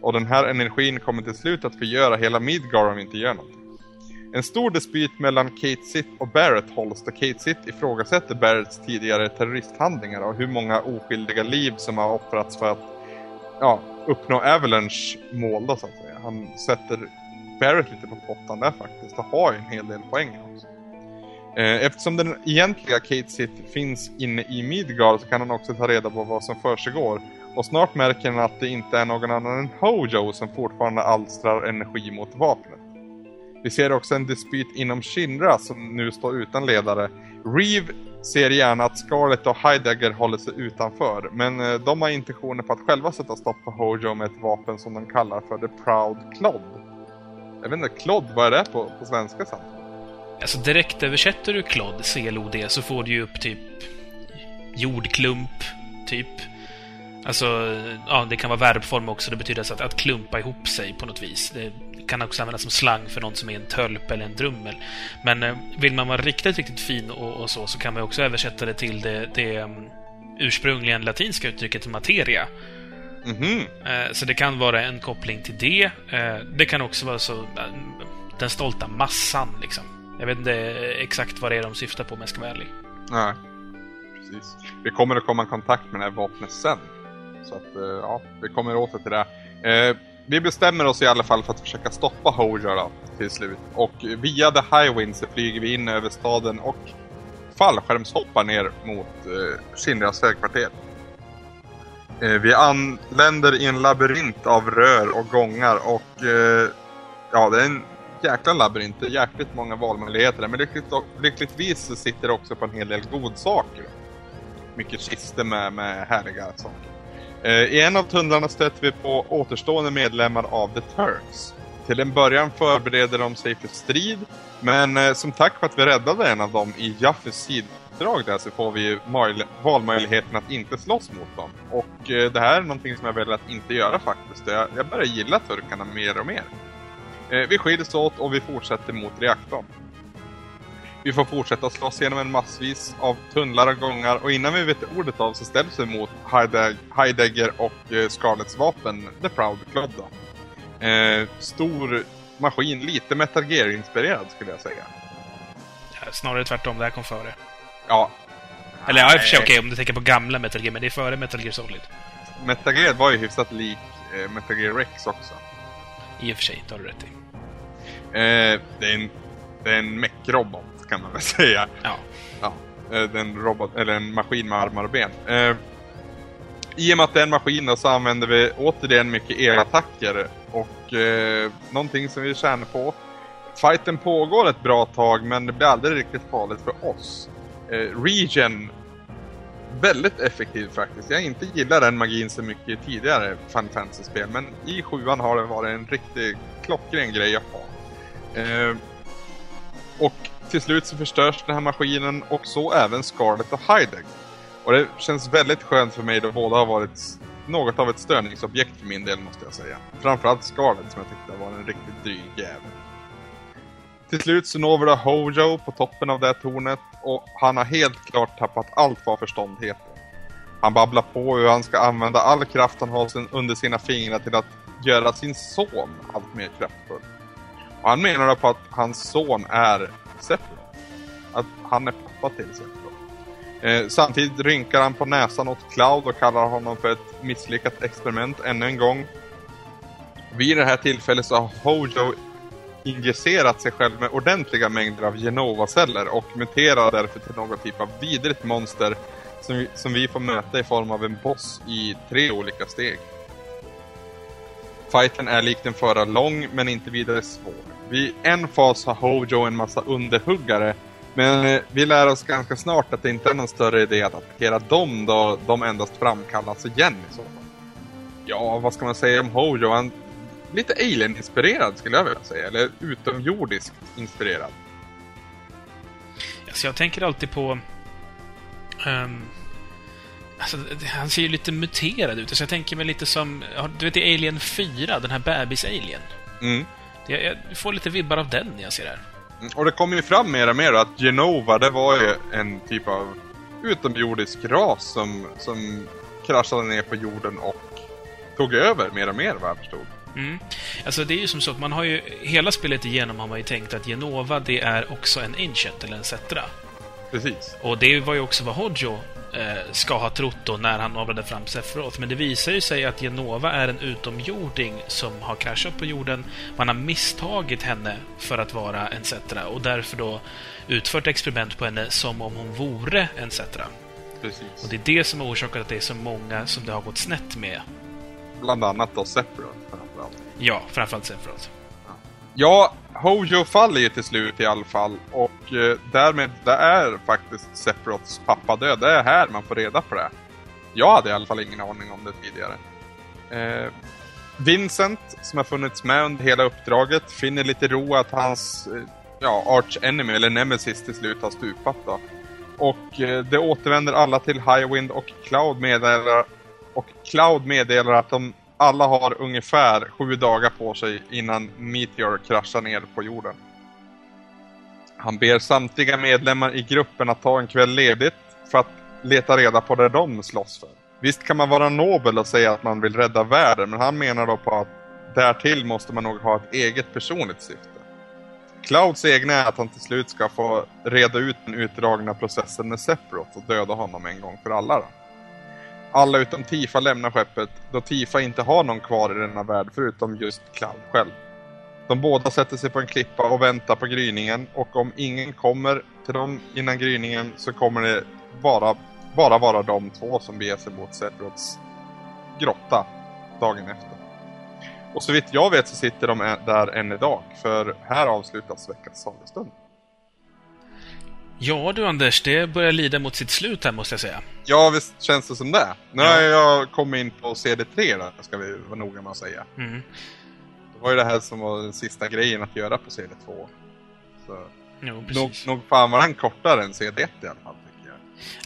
Och den här energin kommer till slut att förgöra hela Midgar om vi inte gör någonting. En stor dispyt mellan Kate Sitt och Barrett hålls då Kate Sitt ifrågasätter Barretts tidigare terroristhandlingar och hur många oskyldiga liv som har offrats för att ja, uppnå Avalanche mål då så att säga. Han sätter Barrett lite på pottan där faktiskt och har ju en hel del poäng också. Eh, eftersom den egentliga Kate Sith finns inne i Midgard så kan han också ta reda på vad som försiggår. Och snart märker han att det inte är någon annan än Hojo som fortfarande alstrar energi mot vapnet. Vi ser också en dispyt inom Shinra som nu står utan ledare. Reeve ser gärna att Scarlet och Heidegger håller sig utanför, men eh, de har intentioner på att själva sätta stopp för Hojo med ett vapen som de kallar för The Proud Clod. Jag vet inte, Clod, vad är det på, på svenska sen? Alltså direkt översätter du CLOD, CLOD, så får du ju upp typ jordklump, typ. Alltså, ja, det kan vara verbform också. Det betyder alltså att, att klumpa ihop sig på något vis. Det kan också användas som slang för någon som är en tölp eller en drummel. Men eh, vill man vara riktigt, riktigt fin och, och, så, så kan man också översätta det till det, det um, ursprungligen latinska uttrycket materia. Mm -hmm. Så det kan vara en koppling till det. Eh, det kan också vara så den stolta massan, liksom. Jag vet inte exakt vad det är de syftar på om jag ska vara ärlig. Nej, precis. Vi kommer att komma i kontakt med det här vapnet sen. Så att, eh, ja, vi kommer åter till det. Eh, vi bestämmer oss i alla fall för att försöka stoppa Hoja då, till slut. Och via The Highwind så flyger vi in över staden och fallskärmshoppar ner mot eh, Shinras högkvarter. Eh, vi anländer i en labyrint av rör och gångar och eh, ja, det är en jäkla labyrint. Det är jäkligt många valmöjligheter. Men lyckligt, lyckligtvis så sitter det också på en hel del godsaker. Mycket kister med, med härliga saker. Eh, I en av tunnlarna stöter vi på återstående medlemmar av The Turks. Till en början förbereder de sig för strid, men eh, som tack för att vi räddade en av dem i Jaffes siddrag där så får vi valmöjligheten att inte slåss mot dem. Och eh, det här är någonting som jag väljer att inte göra faktiskt. Jag, jag börjar gilla turkarna mer och mer. Eh, vi skiljs åt och vi fortsätter mot reaktorn. Vi får fortsätta slåss genom en massvis av tunnlar och gångar och innan vi vet ordet av så ställs vi mot Heidegger och eh, Scarlets vapen, The Proud Club då. Eh, stor maskin, lite Metal Gear-inspirerad skulle jag säga. Ja, snarare tvärtom, det här kom före. Ja. Eller ja, i och för sig okej okay, om du tänker på gamla Metal Gear, men det är före Metal Gear Solid. Metal Gear var ju hyfsat lik eh, Metal Gear Rex också. I och för sig, det har du rätt i. Eh, det är en, det är en mech-robot kan man väl säga. Ja. ja eh, det är en, robot, eller en maskin med armar och ben. Eh, I och med att det är en maskin så använder vi återigen mycket elattacker. Och eh, någonting som vi känner på. Fighten pågår ett bra tag men det blir aldrig riktigt farligt för oss. Eh, Regen väldigt effektiv faktiskt. Jag inte gillar den magin så mycket i tidigare Fun Fantasy-spel, men i sjuan har det varit en riktigt klockren grej att ha. Eh, och till slut så förstörs den här maskinen och så även Scarlet och Heideg. Och det känns väldigt skönt för mig då båda har varit något av ett störningsobjekt för min del måste jag säga. Framförallt Scarlet som jag tyckte var en riktigt dryg jävel. Till slut så når vi då Hojo på toppen av det här tornet och han har helt klart tappat allt vad förstånd heter. Han babblar på hur han ska använda all kraft han har under sina fingrar till att göra sin son allt mer kraftfull. Och han menar på att hans son är Zeppelin. Att han är pappa till Zeppelin. Eh, samtidigt rynkar han på näsan åt Cloud och kallar honom för ett misslyckat experiment ännu en gång. Vid det här tillfället så har Hojo injicerat sig själv med ordentliga mängder av Genova-celler och muterar därför till någon typ av vidrigt monster som vi, som vi får möta i form av en boss i tre olika steg. Fighten är likt den förra lång, men inte vidare svår. Vid en fas har Hojo en massa underhuggare, men eh, vi lär oss ganska snart att det inte är någon större idé att attackera dem då de endast framkallas igen i så fall. Ja, vad ska man säga om Hojo? Han lite alien-inspirerad skulle jag vilja säga, eller utomjordiskt inspirerad. Alltså jag tänker alltid på... Um, alltså, han ser ju lite muterad ut, så jag tänker mig lite som... Du vet i Alien 4, den här bebis-alien? Mm. Jag, jag får lite vibbar av den när jag ser det här. Mm, Och det kommer ju fram mer och mer att Genova, det var ju en typ av utomjordisk ras som, som kraschade ner på jorden och tog över mer och mer vad jag förstod. Mm. Alltså det är ju som så att man har ju... Hela spelet igenom har man ju tänkt att Genova, det är också en Ancient, eller en Cetra. Precis. Och det var ju också vad Hodjo eh, ska ha trott då när han avlade fram Sephiroth. Men det visar ju sig att Genova är en utomjording som har kraschat på jorden. Man har misstagit henne för att vara en Cetra och därför då utfört experiment på henne som om hon vore en Cetra. Precis. Och det är det som har orsakat att det är så många som det har gått snett med. Bland annat då Sephiroth framförallt. Ja, framförallt Sephiroth. Ja, Hojo faller ju till slut i alla fall och eh, därmed det är faktiskt Sephiroths pappa död. Det är här man får reda på det. Jag hade i alla fall ingen aning om det tidigare. Eh, Vincent, som har funnits med under hela uppdraget, finner lite ro att hans eh, ja, arch enemy, eller nemesis, till slut har stupat då. Och eh, det återvänder alla till Highwind och Cloud meddelar, och Cloud meddelar att de alla har ungefär sju dagar på sig innan Meteor kraschar ner på jorden. Han ber samtliga medlemmar i gruppen att ta en kväll ledigt för att leta reda på det de slåss för. Visst kan man vara nobel och säga att man vill rädda världen, men han menar då på att därtill måste man nog ha ett eget personligt syfte. Clouds egna är att han till slut ska få reda ut den utdragna processen med Sephiroth och döda honom en gång för alla. Då. Alla utom Tifa lämnar skeppet då Tifa inte har någon kvar i denna värld förutom just Cloud själv. De båda sätter sig på en klippa och väntar på gryningen och om ingen kommer till dem innan gryningen så kommer det bara, bara vara de två som beger sig mot Sephiroths grotta dagen efter. Och så vitt jag vet så sitter de där än idag för här avslutas veckans sagostund. Ja du Anders, det börjar lida mot sitt slut här måste jag säga. Ja, visst känns det som det. Nu Ja. har jag kommit in på CD3 där, ska vi vara noga med att säga. Mm. Det var ju det här som var den sista grejen att göra på CD2. Så, Jo, nog, nog fan var den kortare än CD1 i alla fall, tycker jag.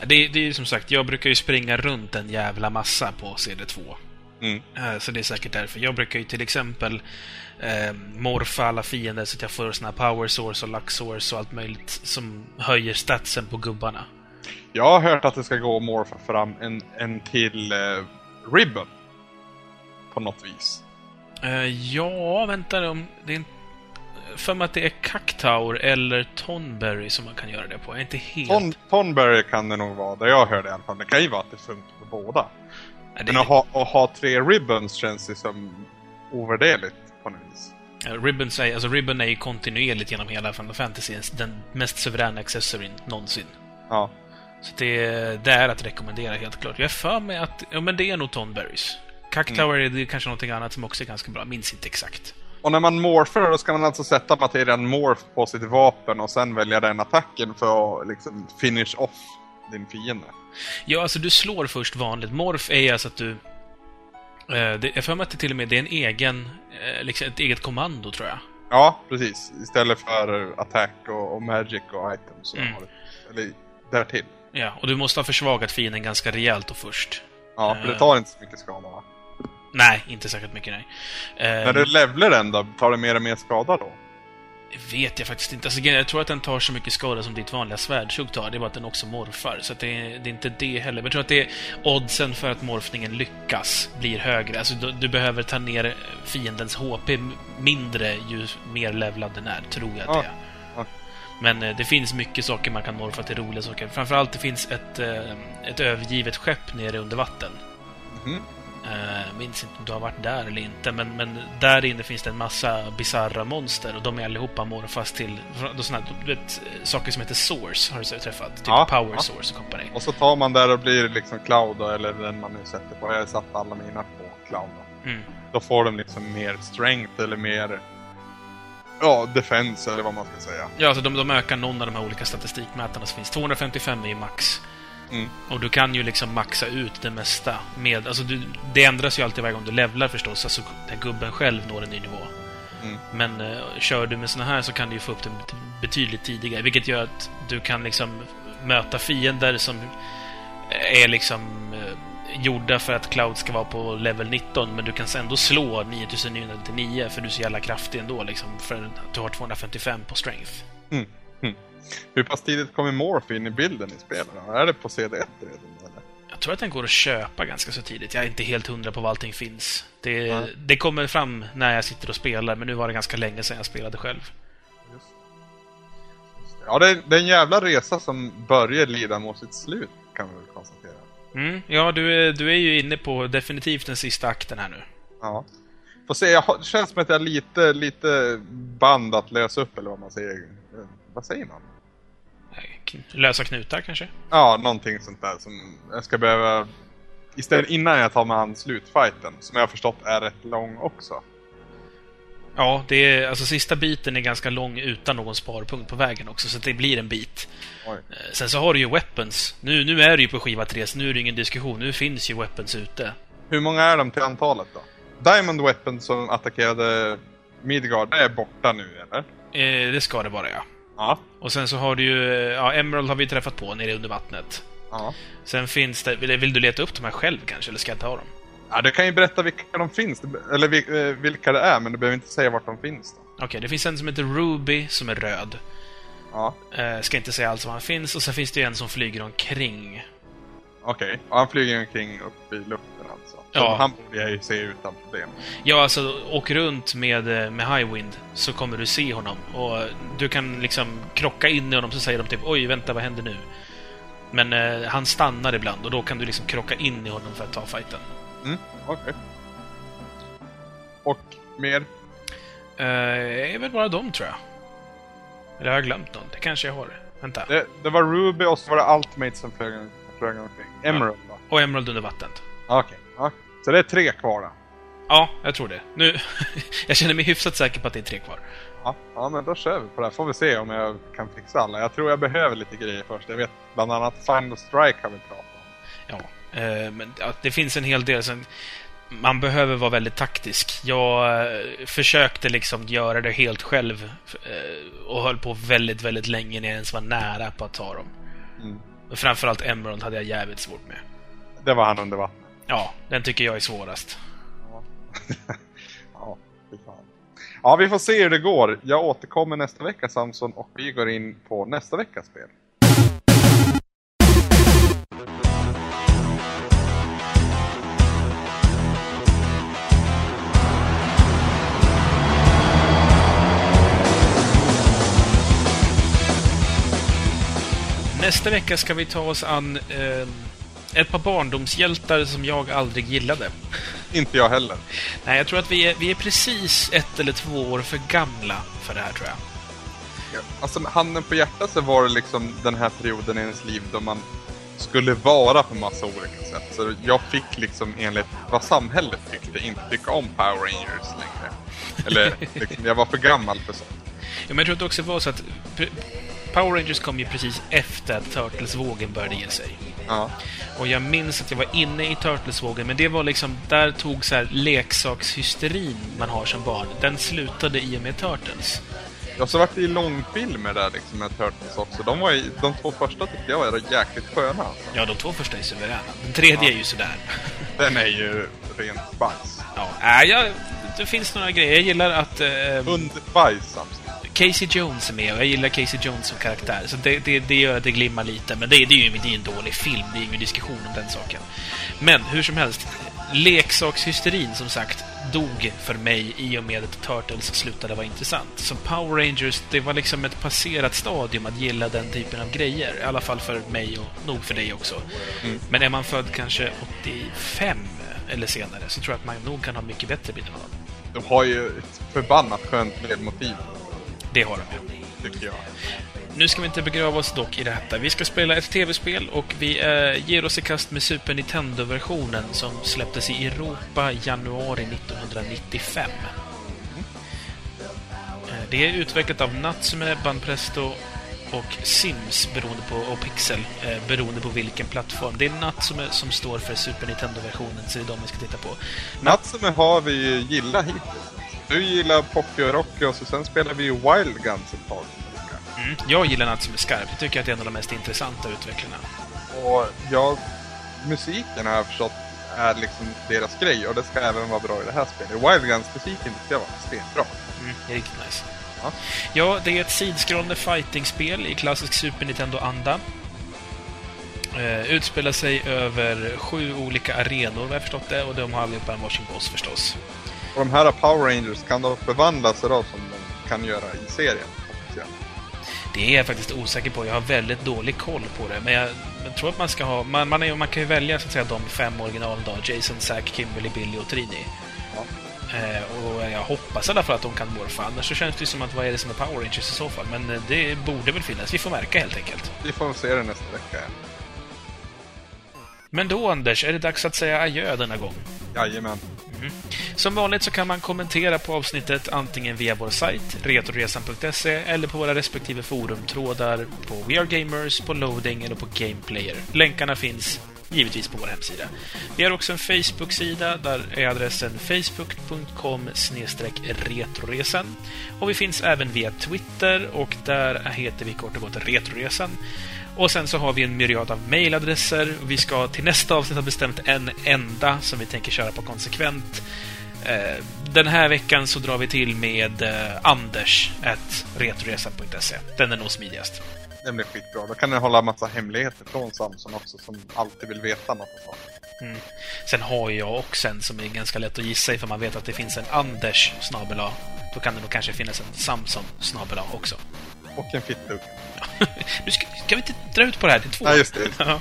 Ja, Det, det är ju som sagt, jag brukar ju springa runt en jävla massa på CD2. Mm. Eh, Så det är säkert därför. Jag brukar ju till exempel eh, morfa alla fiender så att jag får såna här power source och luck source och allt möjligt som höjer statsen på gubbarna. Jag har hört att det ska gå att morfa fram en, en till eh, Ribbon. På något vis. Eh, ja, vänta om det är en, för mig att det är Cactaur eller Tonberry som man kan göra det på. Jag är inte helt... Ton, Tonberry kan det nog vara, det jag hörde i alla fall. Det kan ju vara att det funkar på båda. Det, Men att ha, att ha tre Ribbons känns ju som ovärderligt på något vis. Ribbons är, alltså Ribbon är ju kontinuerligt genom hela Final Fantasy den mest suveräna accessoryn någonsin. Ja. Så det, det är att rekommendera helt klart. Jag är för mig att... Ja, men det är nog Tonberries. Cactower är det kanske någonting annat som också är ganska bra. Minns inte exakt. Och när man morfar då ska man alltså sätta materien morph på sitt vapen och sen välja den attacken för att liksom finish off din fiende. Ja, alltså du slår först vanligt. Morph är alltså att du... Eh, det, jag för mig att det till och med det är en egen... Eh, liksom ett eget kommando, tror jag. Ja, precis. Istället för attack och, och magic och items. Mm. har Eller därtill. Ja, och du måste ha försvagat fienden ganska rejält och först. Ja, för Eh. det tar inte så mycket skada va? Nej, inte särskilt mycket nej. Eh, När du levlar den då, tar det mer och mer skada då? Det vet jag faktiskt inte. Alltså, jag tror att den tar så mycket skada som ditt vanliga svärdshugg tar. Det är bara att den också morfar. Så det, är, det är inte det heller. Men jag tror att det är oddsen för att morfningen lyckas blir högre. Alltså, du, du behöver ta ner fiendens HP mindre ju mer levlad den är, tror jag att Ja, det är. ja. Men eh, det finns mycket saker man kan morfa till roliga saker. Framförallt det finns ett, eh, ett övergivet skepp nere under vatten. Mhm. Uh, minns inte om du har varit där eller inte, men, men där inne finns det en massa bizarra monster och de är allihopa morfas till såna, du vet, saker som heter Source, har du träffat? Typ Ja, Power ja. Source och company. Och så tar man där och blir liksom Cloud då, eller den man nu sätter på. Jag har satt alla mina på Cloud då. Mm. Då får de liksom mer strength eller mer... Ja, defense eller vad man ska säga. Ja, alltså de, de ökar någon av de här olika statistikmätarna som finns. 255 är ju max. Mm. Och du kan ju liksom maxa ut det mesta med... Alltså du, det ändras ju alltid varje gång du levlar förstås, alltså den gubben själv når en ny nivå. Mm. Men eh, kör du med såna här så kan du ju få upp det betydligt tidigare, vilket gör att du kan liksom möta fiender som är liksom eh, gjorda för att Cloud ska vara på level 19, men du kan ändå slå 9999 för du är så jävla kraftig ändå liksom, för att du har 255 på strength. Mm. Mm. Hur pass tidigt kommer Morph in i bilden i spelet då? Är det på CD1 redan eller? Jag tror att den går att köpa ganska så tidigt. Jag är inte helt hundra på var allting finns. Det, Ja. det kommer fram när jag sitter och spelar, men nu var det ganska länge sedan jag spelade själv. Just. Just det. Ja, det är, det är en jävla resa som börjar lida mot sitt slut, kan vi väl konstatera. Mm, ja, du är, du är ju inne på definitivt den sista akten här nu. Ja. Får se, jag har, det känns som att jag har lite, lite band att lösa upp, eller vad man säger. Eh, Vad säger man? Lösa knutar kanske? Ja, någonting sånt där som jag ska behöva... Istället innan jag tar mig an slutfighten, som jag har förstått är rätt lång också. Ja, det är, alltså sista biten är ganska lång utan någon sparpunkt på vägen också, så det blir en bit. Oj. Eh, Sen så har du ju weapons. Nu, nu är du ju på skiva 3, så nu är det ingen diskussion. Nu finns ju weapons ute. Hur många är de till antalet då? Diamond Weapon som attackerade Midgard, det är borta nu eller? Eh, det ska det vara, ja. Ja. Och sen så har du ju... eh, Ja, Emerald har vi träffat på nere under vattnet. Ja. Sen finns det... Vill, vill du leta upp de här själv kanske, eller ska jag ta dem? Ja, du kan ju berätta vilka de finns, eller eh, vilka det är, men du behöver inte säga vart de finns. Okej, det finns en som heter Ruby, som är röd. Ja, Eh, ska inte säga alls vad han finns. Och sen finns det ju en som flyger omkring. okej. Och han flyger omkring upp i luften Ja. han borde jag ju se utan problem. Ja, alltså åk runt med, eh, med Highwind så kommer du se honom. Och du kan liksom krocka in i honom så säger de typ Oj, vänta, vad händer nu? Men eh, han stannar ibland och då kan du liksom krocka in i honom för att ta fighten. Mm, okej. Och mer? Eh, det är väl bara dem, tror jag. Eller har jag glömt någon? Det kanske jag har. Vänta. Det, det var Ruby och så var det Ultimate som flög, flög omkring. Emerald va? Och Emerald under vattnet. Okej. Ja. Så det är tre kvar då? Ja, jag tror det. Nu... jag känner mig hyfsat säker på att det är tre kvar. Ja, ja, men då kör vi på det. Får vi se om jag kan fixa alla. Jag tror jag behöver lite grejer först. Jag vet bland annat Final Strike har vi pratat om. Ja, eh, men ja, det finns en hel del. Sen, man behöver vara väldigt taktisk. Jag eh, försökte liksom göra det helt själv eh, och höll på väldigt, väldigt länge när jag ens var nära på att ta dem. Mm. Framförallt Emerald hade jag jävligt svårt med. Det var han under vattnet. Ja, den tycker jag är svårast. Ja, ja fy fan. Ja, vi får se hur det går. Jag återkommer nästa vecka Samson och vi går in på nästa veckas spel. Nästa vecka ska vi ta oss an eh, ett par barndomshjältar som jag aldrig gillade. Inte jag heller. Nej, jag tror att vi är, vi är precis ett eller två år för gamla för det här, tror jag. Ja, Alltså med handen på hjärtat så var det liksom den här perioden i ens liv då man skulle vara på massa olika sätt. Så jag fick liksom enligt vad samhället tyckte inte tycka om Power Rangers längre. Eller liksom, jag var för gammal för sånt. Ja, men jag tror att det också var så att Power Rangers kom ju precis efter att Turtles-vågen började ge sig. Ja. Och jag minns att jag var inne i Turtles-vågen, men det var liksom... Där tog så här leksakshysterin man har som barn. Den slutade i och med Turtles. Jag så vart det i långfilmer där liksom med Turtles också. De, var ju, de två första tyckte jag var jäkligt sköna. Alltså. Ja, de två första är suveräna. Den tredje Ja. är ju sådär. Den är ju rent bajs. Ja, äh, jag, det finns några grejer. Jag gillar att eh, Hundbajs Samson. Casey Jones är med och jag gillar Casey Jones som karaktär. Så det, det, det gör att det glimmar lite. Men det, det är ju det är en dålig film. Det är ingen diskussion om den saken. Men hur som helst. leksakshysterin, som sagt, dog för mig i och med att Turtles slutade vara intressant. Så Power Rangers, det var liksom ett passerat stadium att gilla den typen av grejer. I alla fall för mig och nog för dig också. Mm. Men är man född kanske 85 eller senare så tror jag att man nog kan ha mycket bättre dem. De har ju ett förbannat skönt ledmotiv. Det har de ju. Tycker jag. Nu ska vi inte begrava oss dock i detta. Vi ska spela ett tv-spel och vi eh, ger oss i kast med Super Nintendo-versionen som släpptes i Europa januari 1995. Eh, det är utvecklat av Natsume, Banpresto och Sims beroende på, och Pixel eh, beroende på vilken plattform. Det är Natsume som står för Super Nintendo-versionen, så det är de vi ska titta på. Natsume har vi gillat hittills. Du gillar Pocky och Rocky och så sen spelar vi Wild Guns ett tag. Mm. Jag gillar Natsume skarpt. Jag tycker att det är en av de mest intressanta utvecklarna. Och jag... Musiken har jag förstått är liksom deras grej och det ska även vara bra i det här spelet. Wild Guns-musiken tycker jag var stenbra. Mm, det är riktigt nice. Ja. ja, det är ett sidskrollande fighting-spel i klassisk Super Nintendo-anda. Uh, utspelar sig över sju olika arenor, vad jag förstått det, och de har allihopa en varsin boss förstås. Och de här Power Rangers, kan de förvandla sig då som de kan göra i serien? Det är jag faktiskt osäker på. Jag har väldigt dålig koll på det. Men jag, tror att man ska ha... Man, man, är, man kan ju välja så att säga de fem originalen då. Jason, Zack, Kimberly, Billy och Trini. Ja. Eh, och jag hoppas i alla fall att de kan morfa. Annars så känns det som att vad är det som är Power Rangers i så fall? Men eh, det borde väl finnas. Vi får märka helt enkelt. Vi får se det nästa vecka. Men då, Anders, är det dags att säga adjö denna gång? Jajamän. Mm. Som vanligt så kan man kommentera på avsnittet antingen via vår sajt, retroresan.se, eller på våra respektive forumtrådar på We Are Gamers, på Loading eller på Gameplayer. Länkarna finns givetvis på vår hemsida. Vi har också en Facebook-sida, där är adressen facebook.com retroresan. Och vi finns även via Twitter och där heter vi kort och gott Retroresan. Och sen så har vi en myriad av mailadresser. Vi ska till nästa avsnitt ha bestämt en enda som vi tänker köra på konsekvent. Eh, den här veckan så drar vi till med eh, Anders retroresan.se. Den är nog smidigast. Den blir skitbra. Då kan den hålla en massa hemligheter från Samson också som alltid vill veta något om mm. Sen har jag också en som är ganska lätt att gissa i för man vet att det finns en Anders snabel Då kan det nog kanske finnas en Samson snabel också. Och en fittugg. nu ska, ska, vi inte dra ut på det här till två. Nej, just det.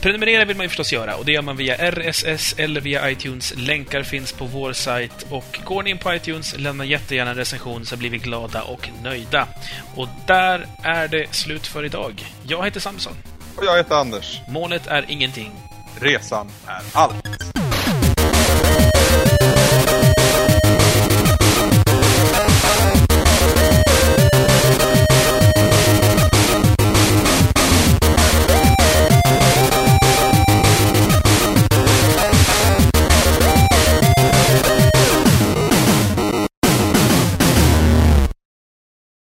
Prenumerera vill man ju förstås göra och det gör man via RSS eller via iTunes. Länkar finns på vår sajt och går ni in på iTunes, lämna jättegärna en recension så blir vi glada och nöjda. Och där är det slut för idag. Jag heter Samson. Och jag heter Anders. Målet är ingenting. Resan är allt.